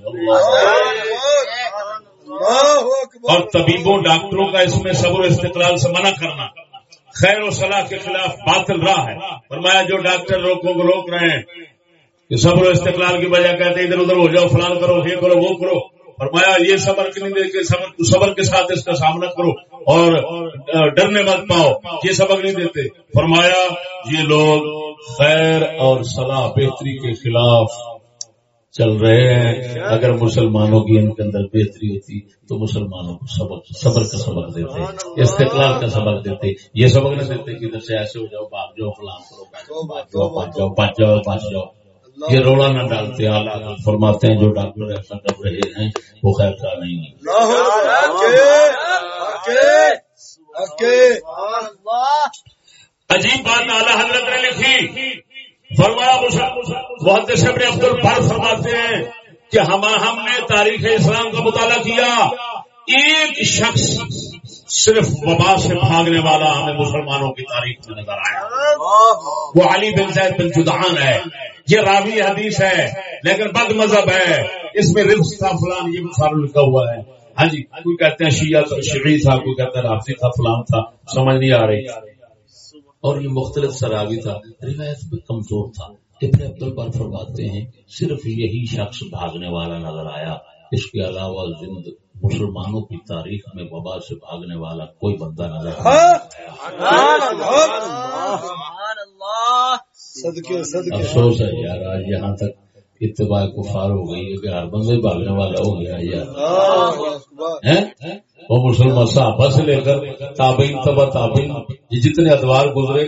اور طبیبوں ڈاکٹروں کا اس میں صبر و استقلال سے منع کرنا خیر و صلاح کے خلاف باطل راہ ہے۔ فرمایا جو ڈاکٹر روکوں کو روک رہے ہیں کہ صبر و استقلال کی وجہ کہتے ہیں، ادھر ادھر ہو جاؤ، فلان کرو، یہ کرو، وہ کرو۔ فرمایا، یہ صبر کے نہیں دیتے صبر صبر کے ساتھ اس کا سامنا کرو اور ڈرنے مت پاؤ، یہ سبق نہیں دیتے۔ فرمایا، یہ لوگ خیر اور صلاح بہتری کے خلاف چل رہے ہیں۔ اگر مسلمانوں کی ان کے اندر بہتری ہوتی، تو مسلمانوں کو سبق صبر کا سبق دیتے، استقلال کا سبق دیتے۔ یہ سبق نہیں دیتے کہ ادھر سے ایسے ہو جاؤ بھاگ جاؤ، فلان کرو جاؤ بچ جاؤ بچ جاؤ بچ جاؤ۔ یہ رولا نہ ڈالتے اعلیٰ فرماتے ہیں جو ڈاکٹر ایسا کر رہے ہیں، وہ خیر کا نہیں عجیب بات اعلیٰ حضرت نے لکھی۔ فرمایا بہت سے عبد البر فرماتے ہیں کہ ہم ہم نے تاریخ اسلام کا مطالعہ کیا۔ ایک شخص صرف وبا سے بھاگنے والا ہمیں مسلمانوں کی تاریخ میں نظر آیا۔ وہ علی بن زید بن جدان ہے۔ یہ راوی حدیث ہے، لیکن بد مذہب ہے۔ اس میں رفس تھا فلان، یہ سارا لکھا ہوا ہے۔ ہاں جی کوئی کہتے ہیں شیعہ شیعی تھا، کوئی کہتا ہے رافی تھا، فلان تھا، سمجھ نہیں آ رہی۔ اور یہ مختلف سراوی تھا، روایت بھی کمزور تھا۔ ابن عبد البر فرماتے ہیں، صرف یہی شخص بھاگنے والا نظر آیا۔ اس کے علاوہ زند مسلمانوں کی تاریخ میں وبا سے بھاگنے والا کوئی بندہ نظر آیا۔ افسوس ہے یار آج یہاں تک اتباع کفار ہو گئی کہ ہر بندے بھاگنے والا ہو گیا یار۔ وہ مسلمان صحابہ سے لے کر تابعین تبا تابعین جتنے ادوار گزرے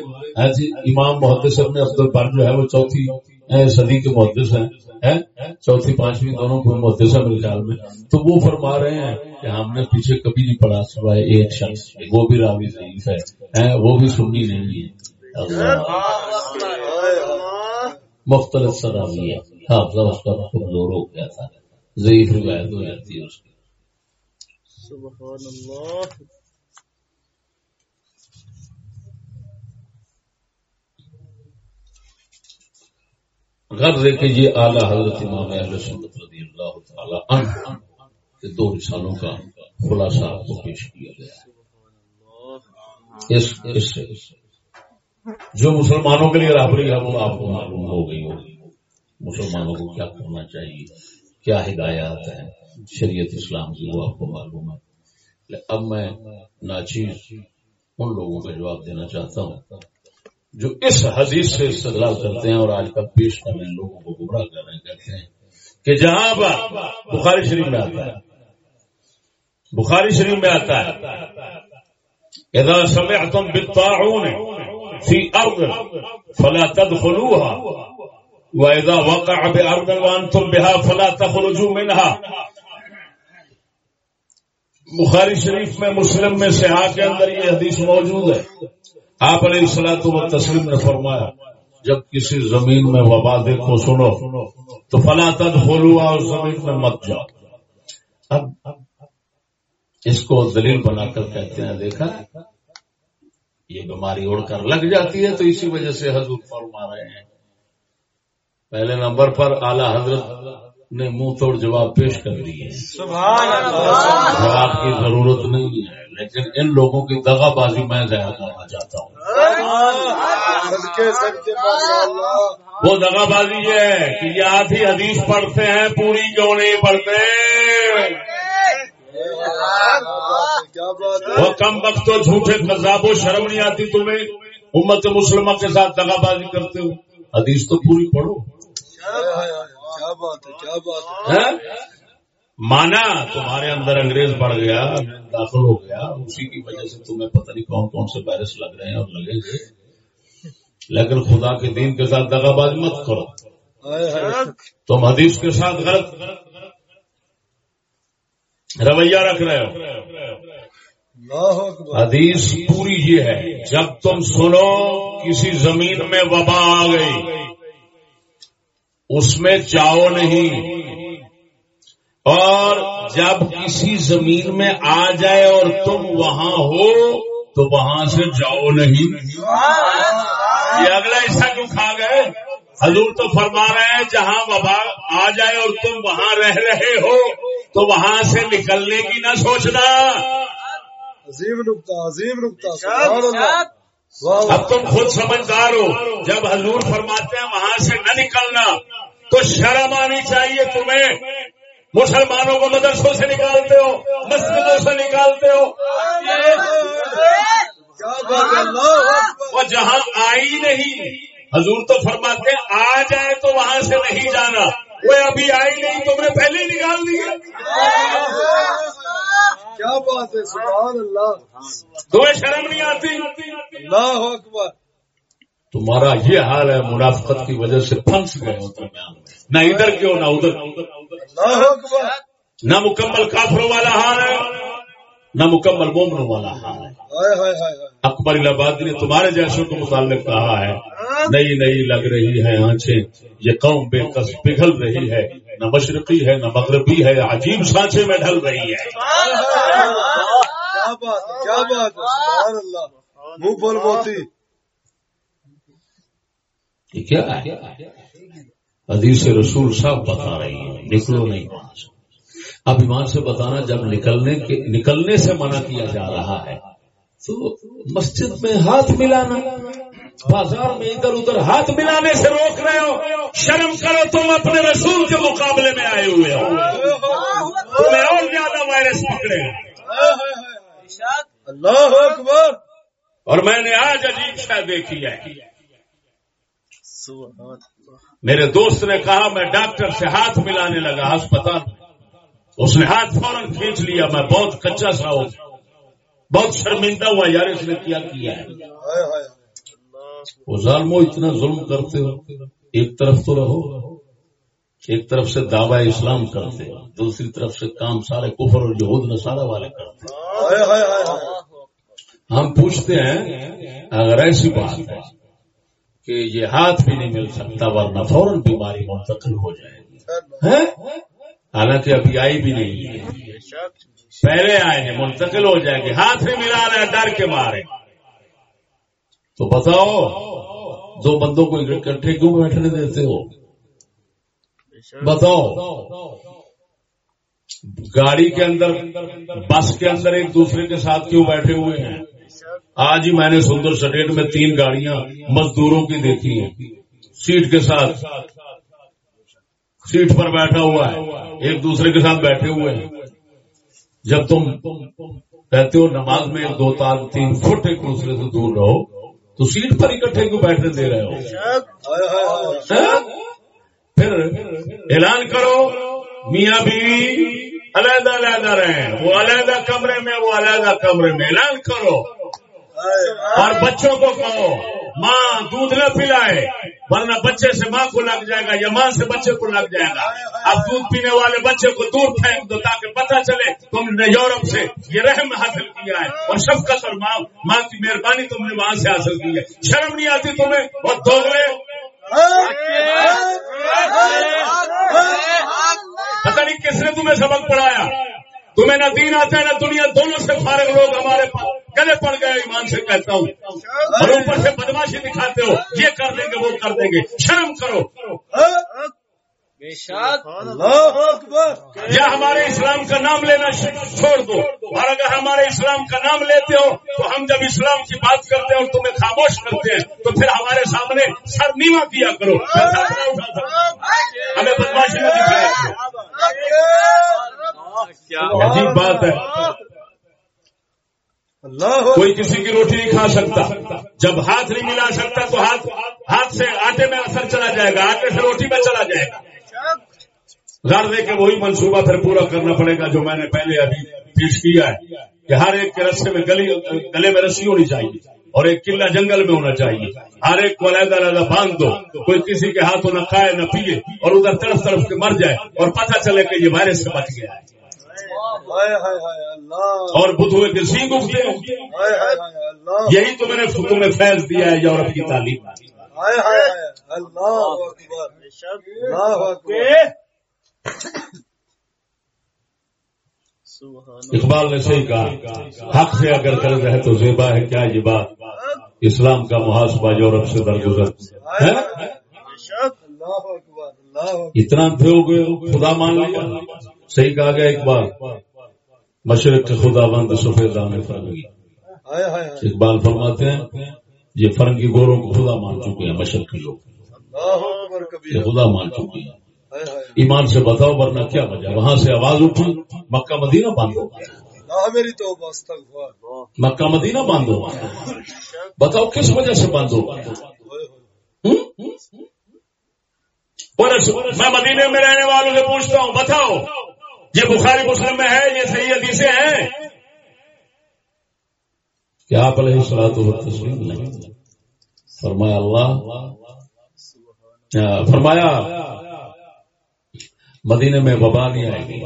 جی امام محدث ابن عبد البر جو ہے وہ چوتھی صدی کے محدث ہیں چوتھی پانچویں دونوں کو محدث ہے میرے خیال میں۔ تو وہ فرما رہے ہیں کہ ہم نے پیچھے کبھی نہیں پڑھا سوائے ایک شخص وہ بھی راوی ضعیف ہے وہ بھی سننی نہیں ہے۔ مختلف سراوی ہاں، حافظہ اس کا کمزور ہو گیا تھا۔ ضعیف روایت ہو جاتی ہے اس کی۔ سبحان اللہ۔ غرض ہے کہ یہ اعلیٰ حضرت امام اہل سنت رضی اللہ تعالی عنہ کے دو رسالوں کا خلاصہ آپ کو پیش کیا گیا۔ اس, اس سے جو مسلمانوں کے لیے رابری ہے، وہ آپ کو معلوم ہو گئی ہوگی مسلمانوں کو کیا کرنا چاہیے؟ کیا ہدایات ہیں؟ شریعت اسلام کی، وہ آپ کو معلوم ہے۔ اب میں ناچیز ان لوگوں کا جواب دینا چاہتا ہوں، جو اس حدیث سے استدلال کرتے ہیں اور آج کل پیش کر رہے ہیں، لوگوں کو گمراہ کر رہے کہتے ہیں کہ جہاں پر بخاری شریف میں آتا ہے، بخاری شریف میں آتا ہے، اذا سمعتم بالطاعون في ارض فلا تدخلوها. واذا وقع بارض وانتم بها فلا تخرجوا منها. بخاری شریف میں مسلم میں سیاح کے اندر یہ حدیث موجود ہے۔ آپ علیہ السلاۃ و تسلیم نے فرمایا، جب کسی زمین میں وبا دیکھو سنو، تو فلا تد اور زمین میں مت جاؤ۔ اب اس کو دلیل بنا کر کہتے ہیں، دیکھا یہ بیماری اڑ کر لگ جاتی ہے تو اسی وجہ سے حضور فرما رہے ہیں۔ پہلے نمبر پر اعلی حضرت نے منہ توڑ جواب پیش کر دیے جواب کی ضرورت نہیں ہے لیکن ان لوگوں کی دغا بازی میں ضائع کرنا چاہتا ہوں۔ وہ دغا بازی یہ ہے کہ یہ آپ ہی حدیث پڑھتے ہیں پوری کیوں نہیں پڑھتے؟ وہ کم وقت تو جھوٹے مذہب و شرم نہیں آتی تمہیں؟ امت مسلمہ کے ساتھ دغا بازی کرتے ہو۔ حدیث تو پوری پڑھو۔ کیا بات ہے کیا بات ہے؟ مانا تمہارے اندر انگریز بڑھ گیا داخل ہو گیا اسی کی وجہ سے تمہیں پتہ نہیں کون کون سے وائرس لگ رہے ہیں اور لگیں گے لیکن خدا کے دین کے ساتھ دگا باز مت کرو۔ تم حدیث کے ساتھ غلط۔ رویہ رکھ رہے ہو۔ حدیث پوری یہ ہے جب تم سنو کسی زمین میں وبا آ گئی اس میں جاؤ نہیں۔ اور جب کسی زمین میں آ جائے اور تم وہاں ہو تو وہاں سے جاؤ نہیں۔ یہ اگلا حصہ کیوں کھا گئے؟ حضور تو فرما رہے ہیں جہاں وبا آ جائے اور تم وہاں رہ رہے ہو تو وہاں سے نکلنے کی نہ سوچنا۔ عظیم نکتا عظیم نکتا اب تم خود سمجھدار ہو جب حضور فرماتے ہیں وہاں سے نہ نکلنا تو شرم آنی چاہیے تمہیں۔ مسلمانوں کو مدرسوں سے نکالتے ہو مسجدوں سے نکالتے ہو۔ وہ جہاں آئی نہیں حضور تو فرماتے ہیں آ جائے تو وہاں سے نہیں جانا۔ وہ ابھی آئی نہیں تم نے پہلے ہی نکال دیا کیا بات ہے سبحان اللہ۔ تمہیں شرم نہیں آتی۔ اللہ اکبر۔ تمہارا یہ حال ہے منافقت کی وجہ سے پھنس گئے ہو میں نہ ادھر ہو نہ ادھر۔ نہ مکمل کافروں والا حال ہے۔ نہ مکمل مومنوں والا حال ہے۔ اکبر آبادی نے تمہارے جیسوں کو متعلق کہا ہے نئی نئی لگ رہی ہے آنچیں یہ قوم بے کس پگھل رہی ہے نہ مشرقی ہے نہ مغربی ہے عجیب سانچے میں ڈھل رہی ہے۔ کیا منہ بول ہے؟ حدیث رسول صاحب بتا رہی ہے نکلو نہیں۔ اب ایمان سے بتانا جب نکلنے کے نکلنے سے منع کیا جا رہا ہے تو مسجد میں ہاتھ ملانا بازار میں ادھر ادھر ہاتھ ملانے سے روک رہے ہو شرم کرو تم اپنے رسول کے مقابلے میں آئے ہوئے ہو۔ تمہیں اور زیادہ وائرس پکڑے اللہ اکبر۔ اور میں نے آج عجیب شاہ دیکھی ہے۔ میرے دوست نے کہا میں ڈاکٹر سے ہاتھ ملانے لگا ہسپتال میں۔ اس نے ہاتھ فوراً کھینچ لیا، میں بہت کچا سا ہوں۔ بہت شرمندہ ہوا یار، اس نے کیا کیا ہے؟ وہ ظالمو اتنا ظلم کرتے ہو، ایک طرف تو رہو، ایک طرف سے دعوی اسلام کرتے ہو، دوسری طرف سے کام سارے کفر اور یہود نصارہ والے کرتے ہم پوچھتے ہیں، اگر ایسی بات ہے کہ یہ ہاتھ بھی نہیں مل سکتا، ورنہ فوراً بیماری منتقل ہو جائے گی۔ حالانکہ ابھی آئی بھی نہیں۔ پہلے آئے ہیں، منتقل ہو جائے گی ہاتھ نہیں ملا رہے ڈر کے مارے۔ تو بتاؤ، دو بندوں کو اکٹھے کیوں بیٹھنے دیتے ہو؟ بتاؤ۔ گاڑی کے اندر، بس کے اندر ایک دوسرے کے ساتھ کیوں بیٹھے ہوئے ہیں؟ آج ہی میں نے سندر سٹیٹ میں تین گاڑیاں مزدوروں کی دیکھی ہیں۔ سیٹ کے ساتھ۔ سیٹ پر بیٹھا ہوا ہے، ایک دوسرے کے ساتھ بیٹھے ہوئے ہیں۔ جب تم کہتے ہو نماز میں ایک دو تار تین فٹ ایک دوسرے سے دور رہو، تو سیٹ پر اکٹھے کیوں بیٹھنے دے رہے ہو؟ پھر اعلان کرو، میاں بیوی علیحدہ علیحدہ رہیں، وہ علیحدہ کمرے میں، وہ علیحدہ کمرے میں۔ اعلان کرو۔ اور بچوں کو کہو، ماں دودھ نہ پلائے، ورنہ بچے سے ماں کو لگ جائے گا یا ماں سے بچے کو لگ جائے گا۔ اب دودھ پینے والے بچے کو دور پھینک دو تاکہ پتہ چلے تم نے یورپ سے یہ رحم حاصل کیا ہے اور شفقت اور ماں ماں کی مہربانی تم نے وہاں سے حاصل کی ہے۔ شرم نہیں آتی تمہیں اور دوگلے پتہ نہیں کس نے تمہیں سبق پڑھایا۔ تمہیں نہ دین آتا ہے، نہ دنیا، دونوں سے فارغ لوگ ہمارے پاس۔ گلے پڑ گئے، ایمان سے کہتا ہوں۔ اور اوپر سے بدماشی دکھاتے ہو، یہ کر دیں گے، وہ کر دیں گے۔ شرم کرو۔ یا ہمارے اسلام کا نام لینا چھوڑ دو۔ اور اگر ہمارے اسلام کا نام لیتے ہو تو ہم جب اسلام کی بات کرتے ہیں اور تمہیں خاموش کرتے ہیں تو پھر ہمارے سامنے سر نیوا کیا کرو۔ ہمیں بدماشی نہ دکھایا عجیب بات ہے۔ اللہ کوئی کسی کی روٹی نہیں کھا سکتا۔ جب ہاتھ نہیں ملا سکتا تو ہاتھ ہاتھ سے آٹے میں اثر چلا جائے گا آٹے سے روٹی میں چلا جائے گا۔ گھر دے کے وہی منصوبہ پھر پورا کرنا پڑے گا جو میں نے پہلے ابھی پیش کیا ہے کہ ہر ایک کے رستے میں گلی گلے میں رسی ہونی چاہیے اور ایک قلعہ جنگل میں ہونا چاہیے ہر ایک کو علیحدہ علیحدہ باندھ دو کوئی کسی کے ہاتھوں نہ کھائے نہ پیے اور ادھر طرف طرف کے مر جائے اور پتہ چلے کہ یہ وائرس سے بچ گیا ہے ہائے ہائے ہائے اللہ اور بدھوئے کے سینگ اگتے ہیں ہائے ہائے ہائے اللہ یہی تو میں نے تمہیں فیض دیا ہے یورپ کی تعلیم *coughs* اقبال نے صحیح کہا، حق سے اگر قرض ہے تو زیبا ہے، کیا یہ بات؟ اسلام کا محاسبہ یورپ سے درگزر اتنا دھو گئے، خدا مان لیا۔ صحیح کہا گیا اقبال۔ مشرق کے خدا بند سفید دانے پر اقبال فرماتے ہیں، یہ فرنگی گوروں کو خدا مان چکے ہیں مشرق کے لوگ خدا مان چکے ہیں۔ ایمان سے بتاؤ ورنہ کیا وجہ وہاں سے آواز اٹھی مکہ مدینہ بند ہو گیا۔ مکہ مدینہ بند ہو گیا۔ بتاؤ کس وجہ سے بند ہو میں مدینے میں رہنے والوں سے پوچھتا ہوں بتاؤ یہ بخاری مسلم میں ہے یہ صحیح حدیثیں ہیں؟ کیا آپ علیہ الصلوۃ والتسلیم نہیں۔ فرمایا اللہ فرمایا مدینے میں وبا نہیں آئے گی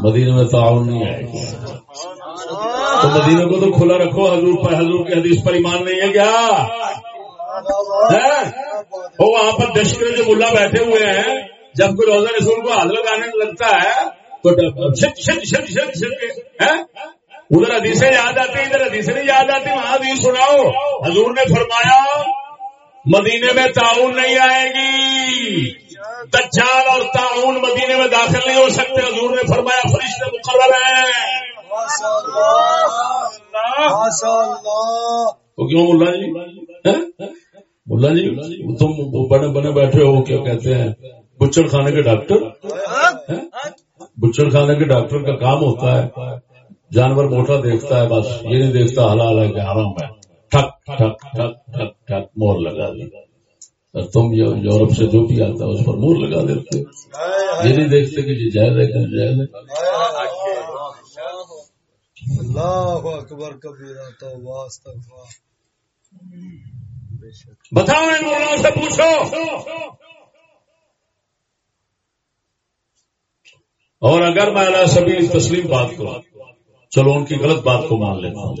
مدینے میں تعاون نہیں آئے گی تو مدینے کو تو کھلا رکھو، حضور پر، حضور کی حدیث پر ایمان نہیں ہے کیا؟ وہ وہاں پر دشک جو ملا بیٹھے ہوئے ہیں، جب کوئی روزہ رسول کو ہاتھ لگانے لگتا ہے، تو ادھر حدیثیں یاد آتی، ادھر حدیثیں نہیں یاد آتی، وہاں حدیث سناؤ۔ حضور نے فرمایا، مدینے میں تعاون نہیں آئے گی۔ دجال اور تعاون مدینے میں داخل نہیں ہو سکتے۔ حضور نے فرمایا، فرشتے مقرر ہیں۔ وہ کیوں ملا جی؟ ملا جی تم بنے بنے بیٹھے ہو کیا کہتے ہیں؟ بچڑ خانے کے ڈاکٹر۔ بچڑ خانے کے ڈاکٹر کا کام ہوتا ہے۔ جانور موٹا دیکھتا ہے، بس یہ نہیں دیکھتا، حلال ہے کہ حرام ہے۔ ٹھک ٹھک ٹھک ٹھک ٹھک، مور لگا دی۔ اور تم یہ یورپ سے جو بھی آتا ہے اس پر مور لگا دیتے۔ ہو۔ یہ نہیں دیکھتے کہ یہ جائز ہے کہ جائز ہے۔ اللہ اکبر کبیرہ توبہ استغفار۔ بتاؤ ان سے پوچھو۔ اور اگر میں اللہ سبھی تسلیم بات کروں چلو ان کی غلط بات کو مان لیتا ہوں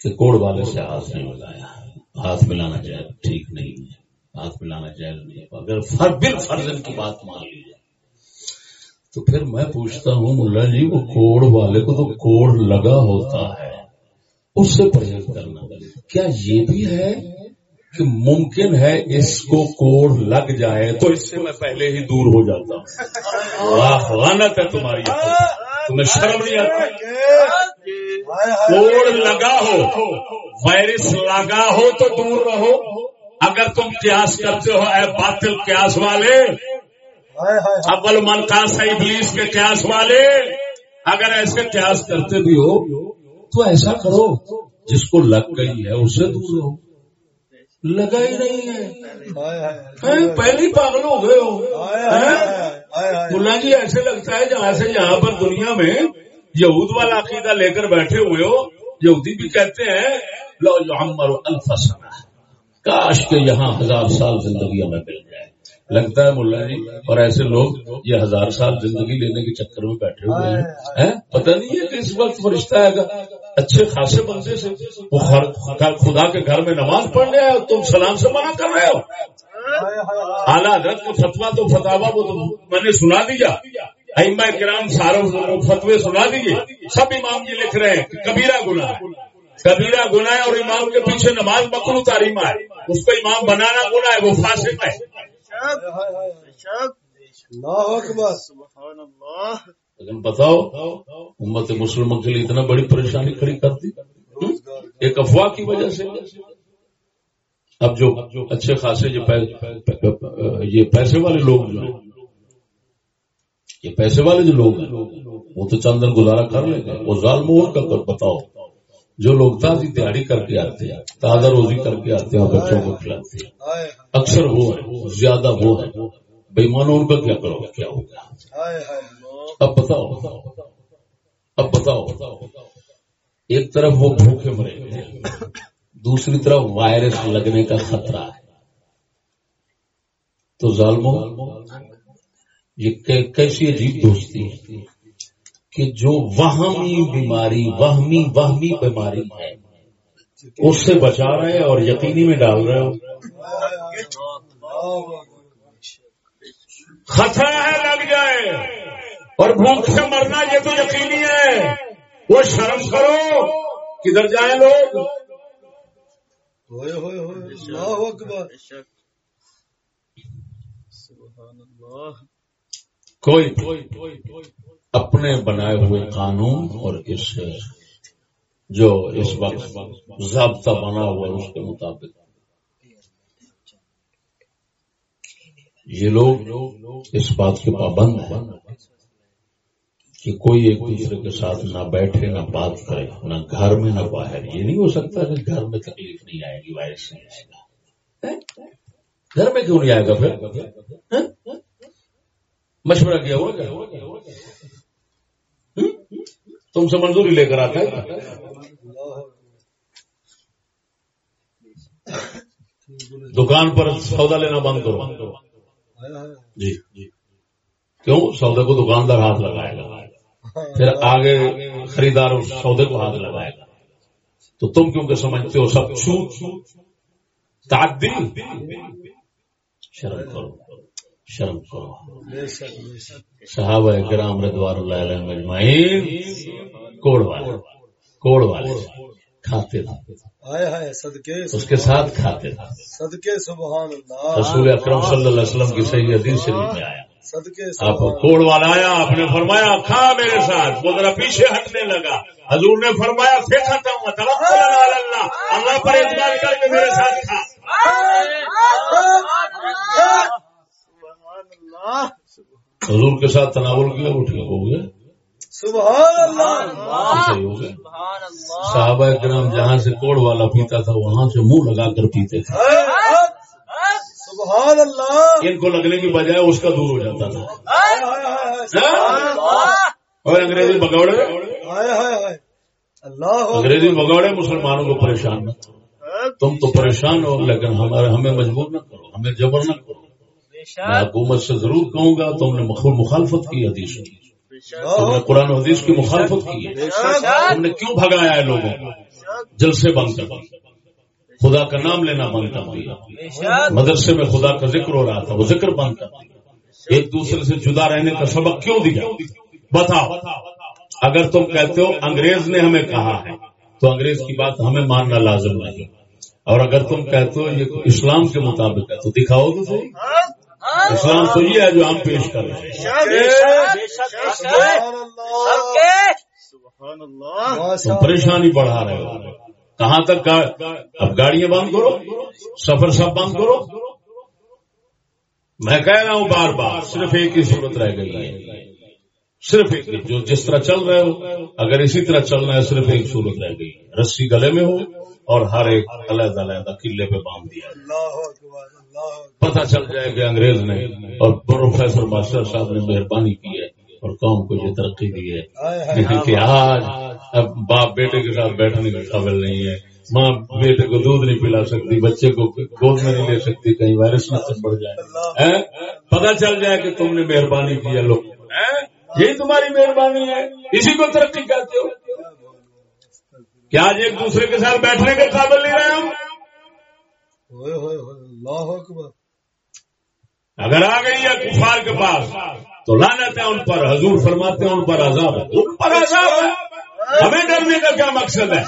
کہ کوڑ والے سے ہاتھ نہیں ملایا ہاتھ ملانا جائز، ٹھیک نہیں ہے۔ ہاتھ ملانا جائز نہیں ہے۔ اگر فر فرزن کی بات مان لی جائے۔ تو پھر میں پوچھتا ہوں، ملا جی وہ کوڑ والے کو تو کوڑ لگا ہوتا ہے، اس سے پرہیز کرنا۔ کیا یہ بھی ہے کہ ممکن ہے اس کو کوڑ لگ جائے تو اس سے میں پہلے ہی دور ہو جاتا ہوں؟ واہ، لعنت ہے تمہاری۔ تمہیں شرم نہیں آتی؟ کوڑ لگا ہو، وائرس لگا ہو تو دور رہو۔ اگر تم قیاس کرتے ہو، اے باطل قیاس والے ہائے ہائے اول من کا ابلیس کے قیاس والے، اگر ایسے قیاس کرتے بھی ہو، تو ایسا کرو۔ جس کو لگ گئی ہے، اسے دور رہو۔ لگا ہی نہیں ہے۔ ہائے پاگل ہو گئے ہو۔ ہائے جی ایسے لگتا ہے جہاں سے یہاں پر دنیا میں یہود والا عقیدہ لے کر بیٹھے ہوئے ہو، یہودی بھی کہتے ہیں، لو یعمر الف سنہ۔ کاش کے یہاں ہزار سال زندگی ہمیں مل جائے لگتا ہے ملا جی اور ایسے لوگ یہ ہزار سال زندگی لینے کے چکر میں بیٹھے ہوئے ہیں۔ پتہ نہیں ہے کہ اس وقت فرشتہ آئے گا۔ اچھے خاصے بندے سے وہ خدا کے گھر میں نماز پڑھنے آئے تم سلام سے منع کر رہے ہو۔ اعلیٰ حضرت کا فتوا تو فتوا وہ تو میں نے سنا دیا۔ ائمہ کرام ساروں فتوے سنا دیجیے سب امام جی لکھ رہے ہیں۔ کبیرہ گناہ کبیرہ گناہ ہے اور امام کے پیچھے نماز مکرو تاریمہ ہے۔ اس کو امام بنانا گناہ ہے وہ فاسق ہے۔ لیکن بتاؤ امت مسلموں کے لیے اتنا بڑی پریشانی کھڑی کر دی۔ ایک افواہ کی وجہ سے۔ اب جو اچھے خاصے یہ پیسے والے لوگ جو ہیں یہ پیسے والے جو لوگ ہیں، وہ تو چند دن گزارا کر لیں گے۔ وہ ظالم کا کر بتاؤ۔ جو لوگ تازی تیاری کر کے آتے ہیں، تازہ روزی کر کے آتے ہیں، بچوں کو کھلاتے ہیں۔ اکثر وہ ہے زیادہ وہ ہے بےمانوں ان کا کیا کرو گے؟ کیا ہوگا؟ اب بتاؤ۔ اب بتاؤ۔ ایک طرف وہ بھوکے مرے دوسری طرف وائرس لگنے کا خطرہ ہے۔ تو ظالموں یہ کی- کیسی عجیب دوستی ہے کہ جو وہمی بیماری وہمی وہمی بیماری ہے اس سے بچا رہے ہیں اور یقینی میں ڈال رہے ہو۔ خطرہ ہے لگ جائے۔ اور بھوک سے مرنا یہ تو یقینی ہے۔ وہ شرم کرو۔ کدھر جائیں لوگ؟ ہوئے ہوئے ہوئے۔ اللہ اکبر۔ کوئی اپنے بنائے ہوئے قانون اور اس جو اس وقت ضابطہ بنا ہوا ہے اس کے مطابق۔ یہ لوگ اس بات کے پابند ہیں کہ کوئی ایک دوسرے کے ساتھ نہ بیٹھے، نہ بات کرے، نہ گھر میں، نہ باہر۔ یہ نہیں ہو سکتا کہ گھر میں تکلیف نہیں آئے گی وائرس نہیں آئے گا۔ گھر میں کیوں نہیں آئے گا پھر؟ ہاں؟ مشورہ کیا ہوا تم سے منظوری لے کر آتا ہے دکان پر سودا لینا بند کرو۔ جی۔ کیوں؟ سودے کو دکاندار ہاتھ لگائے گا۔ پھر آگے خریدار اس سودے کو ہاتھ لگائے گا۔ تو تم کیونکہ سمجھتے ہو سب چھوٹ؟ تعدی؟ شرم کرو۔ شرم کرو۔ صحابہ کرام ردوار اللہ علیہ مجمعین کوڑ والے کوڑ والے کھاتے تھے۔ اس کے ساتھ کھاتے تھے۔ صدقے سبحان اللہ۔ رسول اکرم صلی اللہ علیہ وسلم کی صحیح حدیث شریف میں آیا۔ صدقے آپ کوڑ والا آیا آپ نے فرمایا کھا میرے ساتھ۔ وہ ذرا پیچھے ہٹنے لگا۔ حضور نے فرمایا اللہ۔ اللہ پر اعتماد کر کے میرے ساتھ کھا۔ حضور کے ساتھ تناول کیا ٹھیک ہو گیا سبحان اللہ۔ گیا صحابہ کرام جہاں سے کوڑ والا پیتا تھا وہاں سے منہ لگا کر پیتے تھے۔ سبحان اللہ۔ ان کو لگنے کی بجائے اس کا دور ہو جاتا تھا۔ اور انگریزی بگوڑے؟ اللہ انگریزی بگوڑے مسلمانوں کو پریشان نہ کرو۔ تم تو پریشان ہو لیکن ہمارے ہمیں مجبور نہ کرو ہمیں جبر نہ کرو۔ میں حکومت سے ضرور کہوں گا تم نے مخ- مخالفت کی حدیث کی تم نے قرآن و حدیث کی مخالفت کی ہے۔ تم نے کیوں بھگایا ہے لوگوں؟ کو جلسے بند کر۔ خدا کا نام لینا بند کر۔ دیا مدرسے میں خدا کا ذکر ہو رہا تھا وہ ذکر بند کر۔ دیا ایک دوسرے سے جدا رہنے کا سبق کیوں دیا؟ بتاؤ۔ اگر تم کہتے ہو انگریز نے ہمیں کہا ہے تو انگریز کی بات ہمیں ماننا لازم نہیں۔ اور اگر تم کہتے ہو یہ اسلام کے مطابق ہے تو دکھاؤ تو اسلام تو یہ ہے جو ہم پیش کر رہے ہیں۔ سبحان اللہ۔ تم پریشانی بڑھا رہے ہو۔ کہاں تک اب گاڑیاں بند کرو۔ سفر سب بند کرو۔ میں کہہ رہا ہوں بار بار صرف ایک ہی صورت رہ گئی۔ ہے صرف ایک جو جس طرح چل رہے ہو اگر اسی طرح چلنا ہے صرف ایک صورت رہ گئی۔ رسی گلے میں ہو اور ہر ایک علیحدہ علیحدہ قلعے پہ باندھ دیا۔ پتہ چل جائے کہ انگریز نے اور پروفیسر ماسٹر صاحب نے مہربانی کی ہے اور قوم کو یہ ترقی دی ہے۔ کہ آج اب باپ بیٹے کے ساتھ بیٹھنے کے قابل نہیں ہے۔ ماں بیٹے کو دودھ نہیں پلا سکتی بچے کو گود میں نہیں لے سکتی کہیں وائرس نہ چمڑ جائے۔ ہیں؟ پتہ چل جائے کہ تم نے مہربانی کی ہے لوگ۔ ہیں؟ یہی تمہاری مہربانی ہے۔ اسی کو ترقی کہتے ہو۔ کیا آج ایک دوسرے کے ساتھ بیٹھنے کے قابل نہیں رہے ہم؟ اللہ اکبر۔ اگر آ گئی ہے کفار کے پاس تو لانت ہے ان پر حضور فرماتے ہیں ان پر عذاب ہے۔ ان پر عذاب ہے۔ ہمیں ڈرنے کا کیا مقصد ہے؟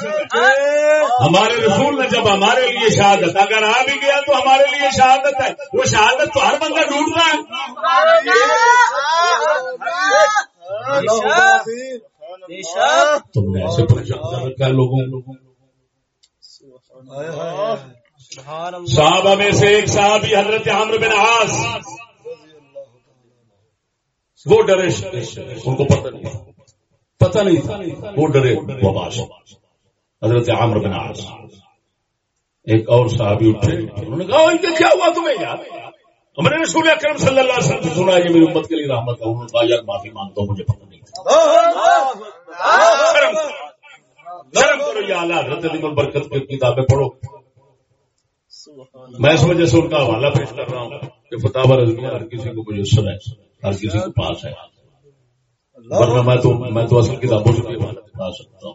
ہمارے رسول نے جب ہمارے لیے شہادت اگر آ بھی گیا تو ہمارے لیے شہادت ہے۔ وہ شہادت تو ہر بندہ ڈھونڈتا ہے۔ تم نے ایسے پریشان کر لوگوں صحابہ میں سے ایک صحابی حضرت عامر بن عاص۔ وہ ڈرے۔ ان کو پتہ نہیں۔ پتہ نہیں تھا۔ وہ ڈرے۔ وبا سے حضرت عامر بن عاص۔ ایک اور صحابی اٹھے۔ انہوں نے کہا ان کے کیا ہوا تمہیں یار؟ ہمارے رسول اکرم صلی اللہ علیہ وسلم سے سنا یہ میری امت کے لیے رحمت ہے۔ انہوں نے کہا، یار معافی مانگتا ہوں، مجھے پتہ نہیں شرم کرو شرم کرو حضرت علی برکت کی کتابیں پڑھو۔ میں اس وجہ سے ان کا حوالہ پیش کر رہا ہوں کہ فتح رضویہ ہر کسی کو میسر ہے ہر کسی کے پاس ہے۔ ورنہ میں تو میں تو اصل کتابوں سے بھی حوالہ دکھا سکتا ہوں۔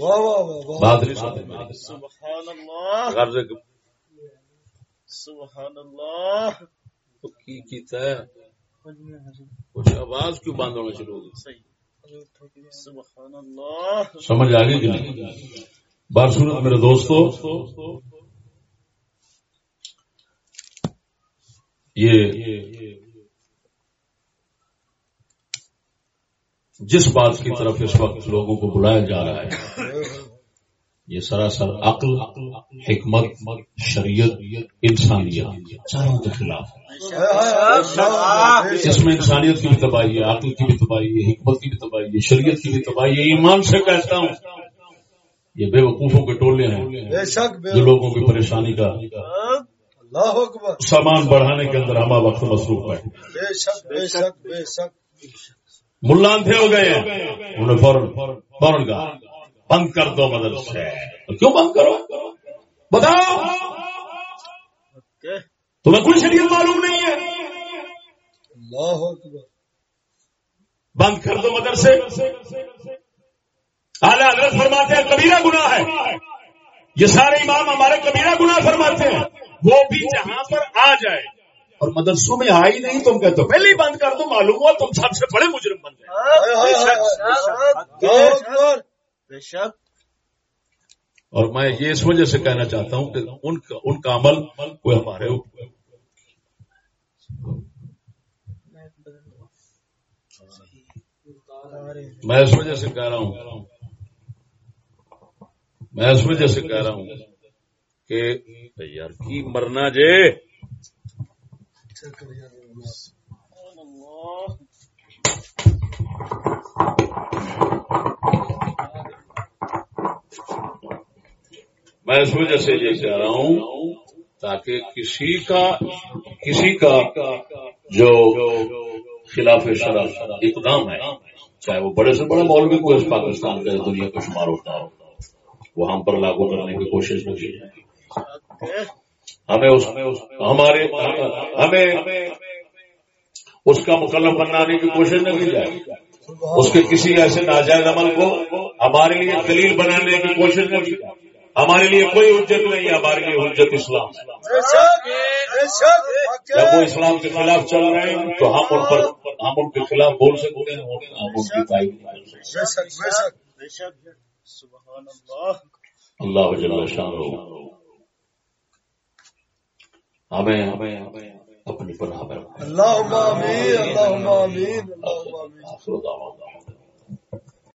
واہ واہ واہ واہ۔ بات نہیں سمجھ میں آئی۔ سبحان اللہ۔ غرض ہے کہ سبحان اللہ۔ تو کی کیتا ہے؟ کچھ آواز کیوں بند ہونا شروع ہو گئی؟ صحیح۔ سبحان اللہ۔ سمجھ آ گئی کہ نہیں؟ بار صورت میرے دوستو یہ جس بات کی طرف اس وقت لوگوں کو بلایا جا رہا ہے یہ سراسر عقل حکمت شریعت انسانیت چاروں کے خلاف اس میں انسانیت کی بھی تباہی ہے عقل کی بھی تباہی ہے حکمت کی بھی تباہی ہے شریعت کی بھی تباہی ہے ایمان سے کہتا ہوں یہ بے وقوفوں کے ٹولے ہیں۔ جو لوگوں کی پریشانی کا سامان بڑھانے کے اندر ہما وقت مصروف ہے ملا اندھے ہو گئے۔ انہوں نے فوراً فوراً کہا بند کر دو مدرسے کیوں بند کرو؟ بتاؤ۔ تمہیں کوئی شریعت معلوم نہیں ہے۔ بند کر دو مدرسے اعلیٰ حضرت فرماتے ہیں کبیرہ گناہ ہے۔ یہ سارے امام ہمارے کبیرہ گناہ فرماتے ہیں۔ وہ بھی جہاں پر آ جائے۔ اور مدرسوں میں آئی نہیں تم کہتے پہلے ہی بند کر دو معلوم ہوا تم سب سے بڑے مجرم بن گئے اور میں یہ اس وجہ سے کہنا چاہتا ہوں کہ ان کا ان کا عمل کوئی ہمارے میں اس وجہ سے کہہ رہا ہوں۔ میں اس وجہ سے کہہ رہا ہوں۔ کہ یار کی مرنا جے۔ میں اس وجہ سے یہ کہہ رہا ہوں تاکہ کسی کا کسی کا جو خلاف شرح اقدام ہے چاہے وہ بڑے سے بڑے مولوی کو اس پاکستان کا دنیا کا شمار ہوتا ہو وہ ہم پر لاگو کرنے کی کوشش نہیں جائے ہمیں اس ہمارے ہمیں اس کا مکلم بنانے کی کوشش نہ کی جائے۔ اس کے کسی ایسے ناجائز عمل کو ہمارے لیے دلیل بنانے کی کوشش نہ کی جائے۔ ہمارے لیے کوئی حجت نہیں ہے ہمارے لیے حجت اسلام۔ جب وہ اسلام کے خلاف چل رہے ہیں تو ہم ان پر ہم ان کے خلاف بول سکتے ہیں ہم ان کی تائید اللہ۔ شان ہو ہمیں اپنی پناہ میں اللهم آمين اللهم آمين اللهم آمين آخر دعوانا۔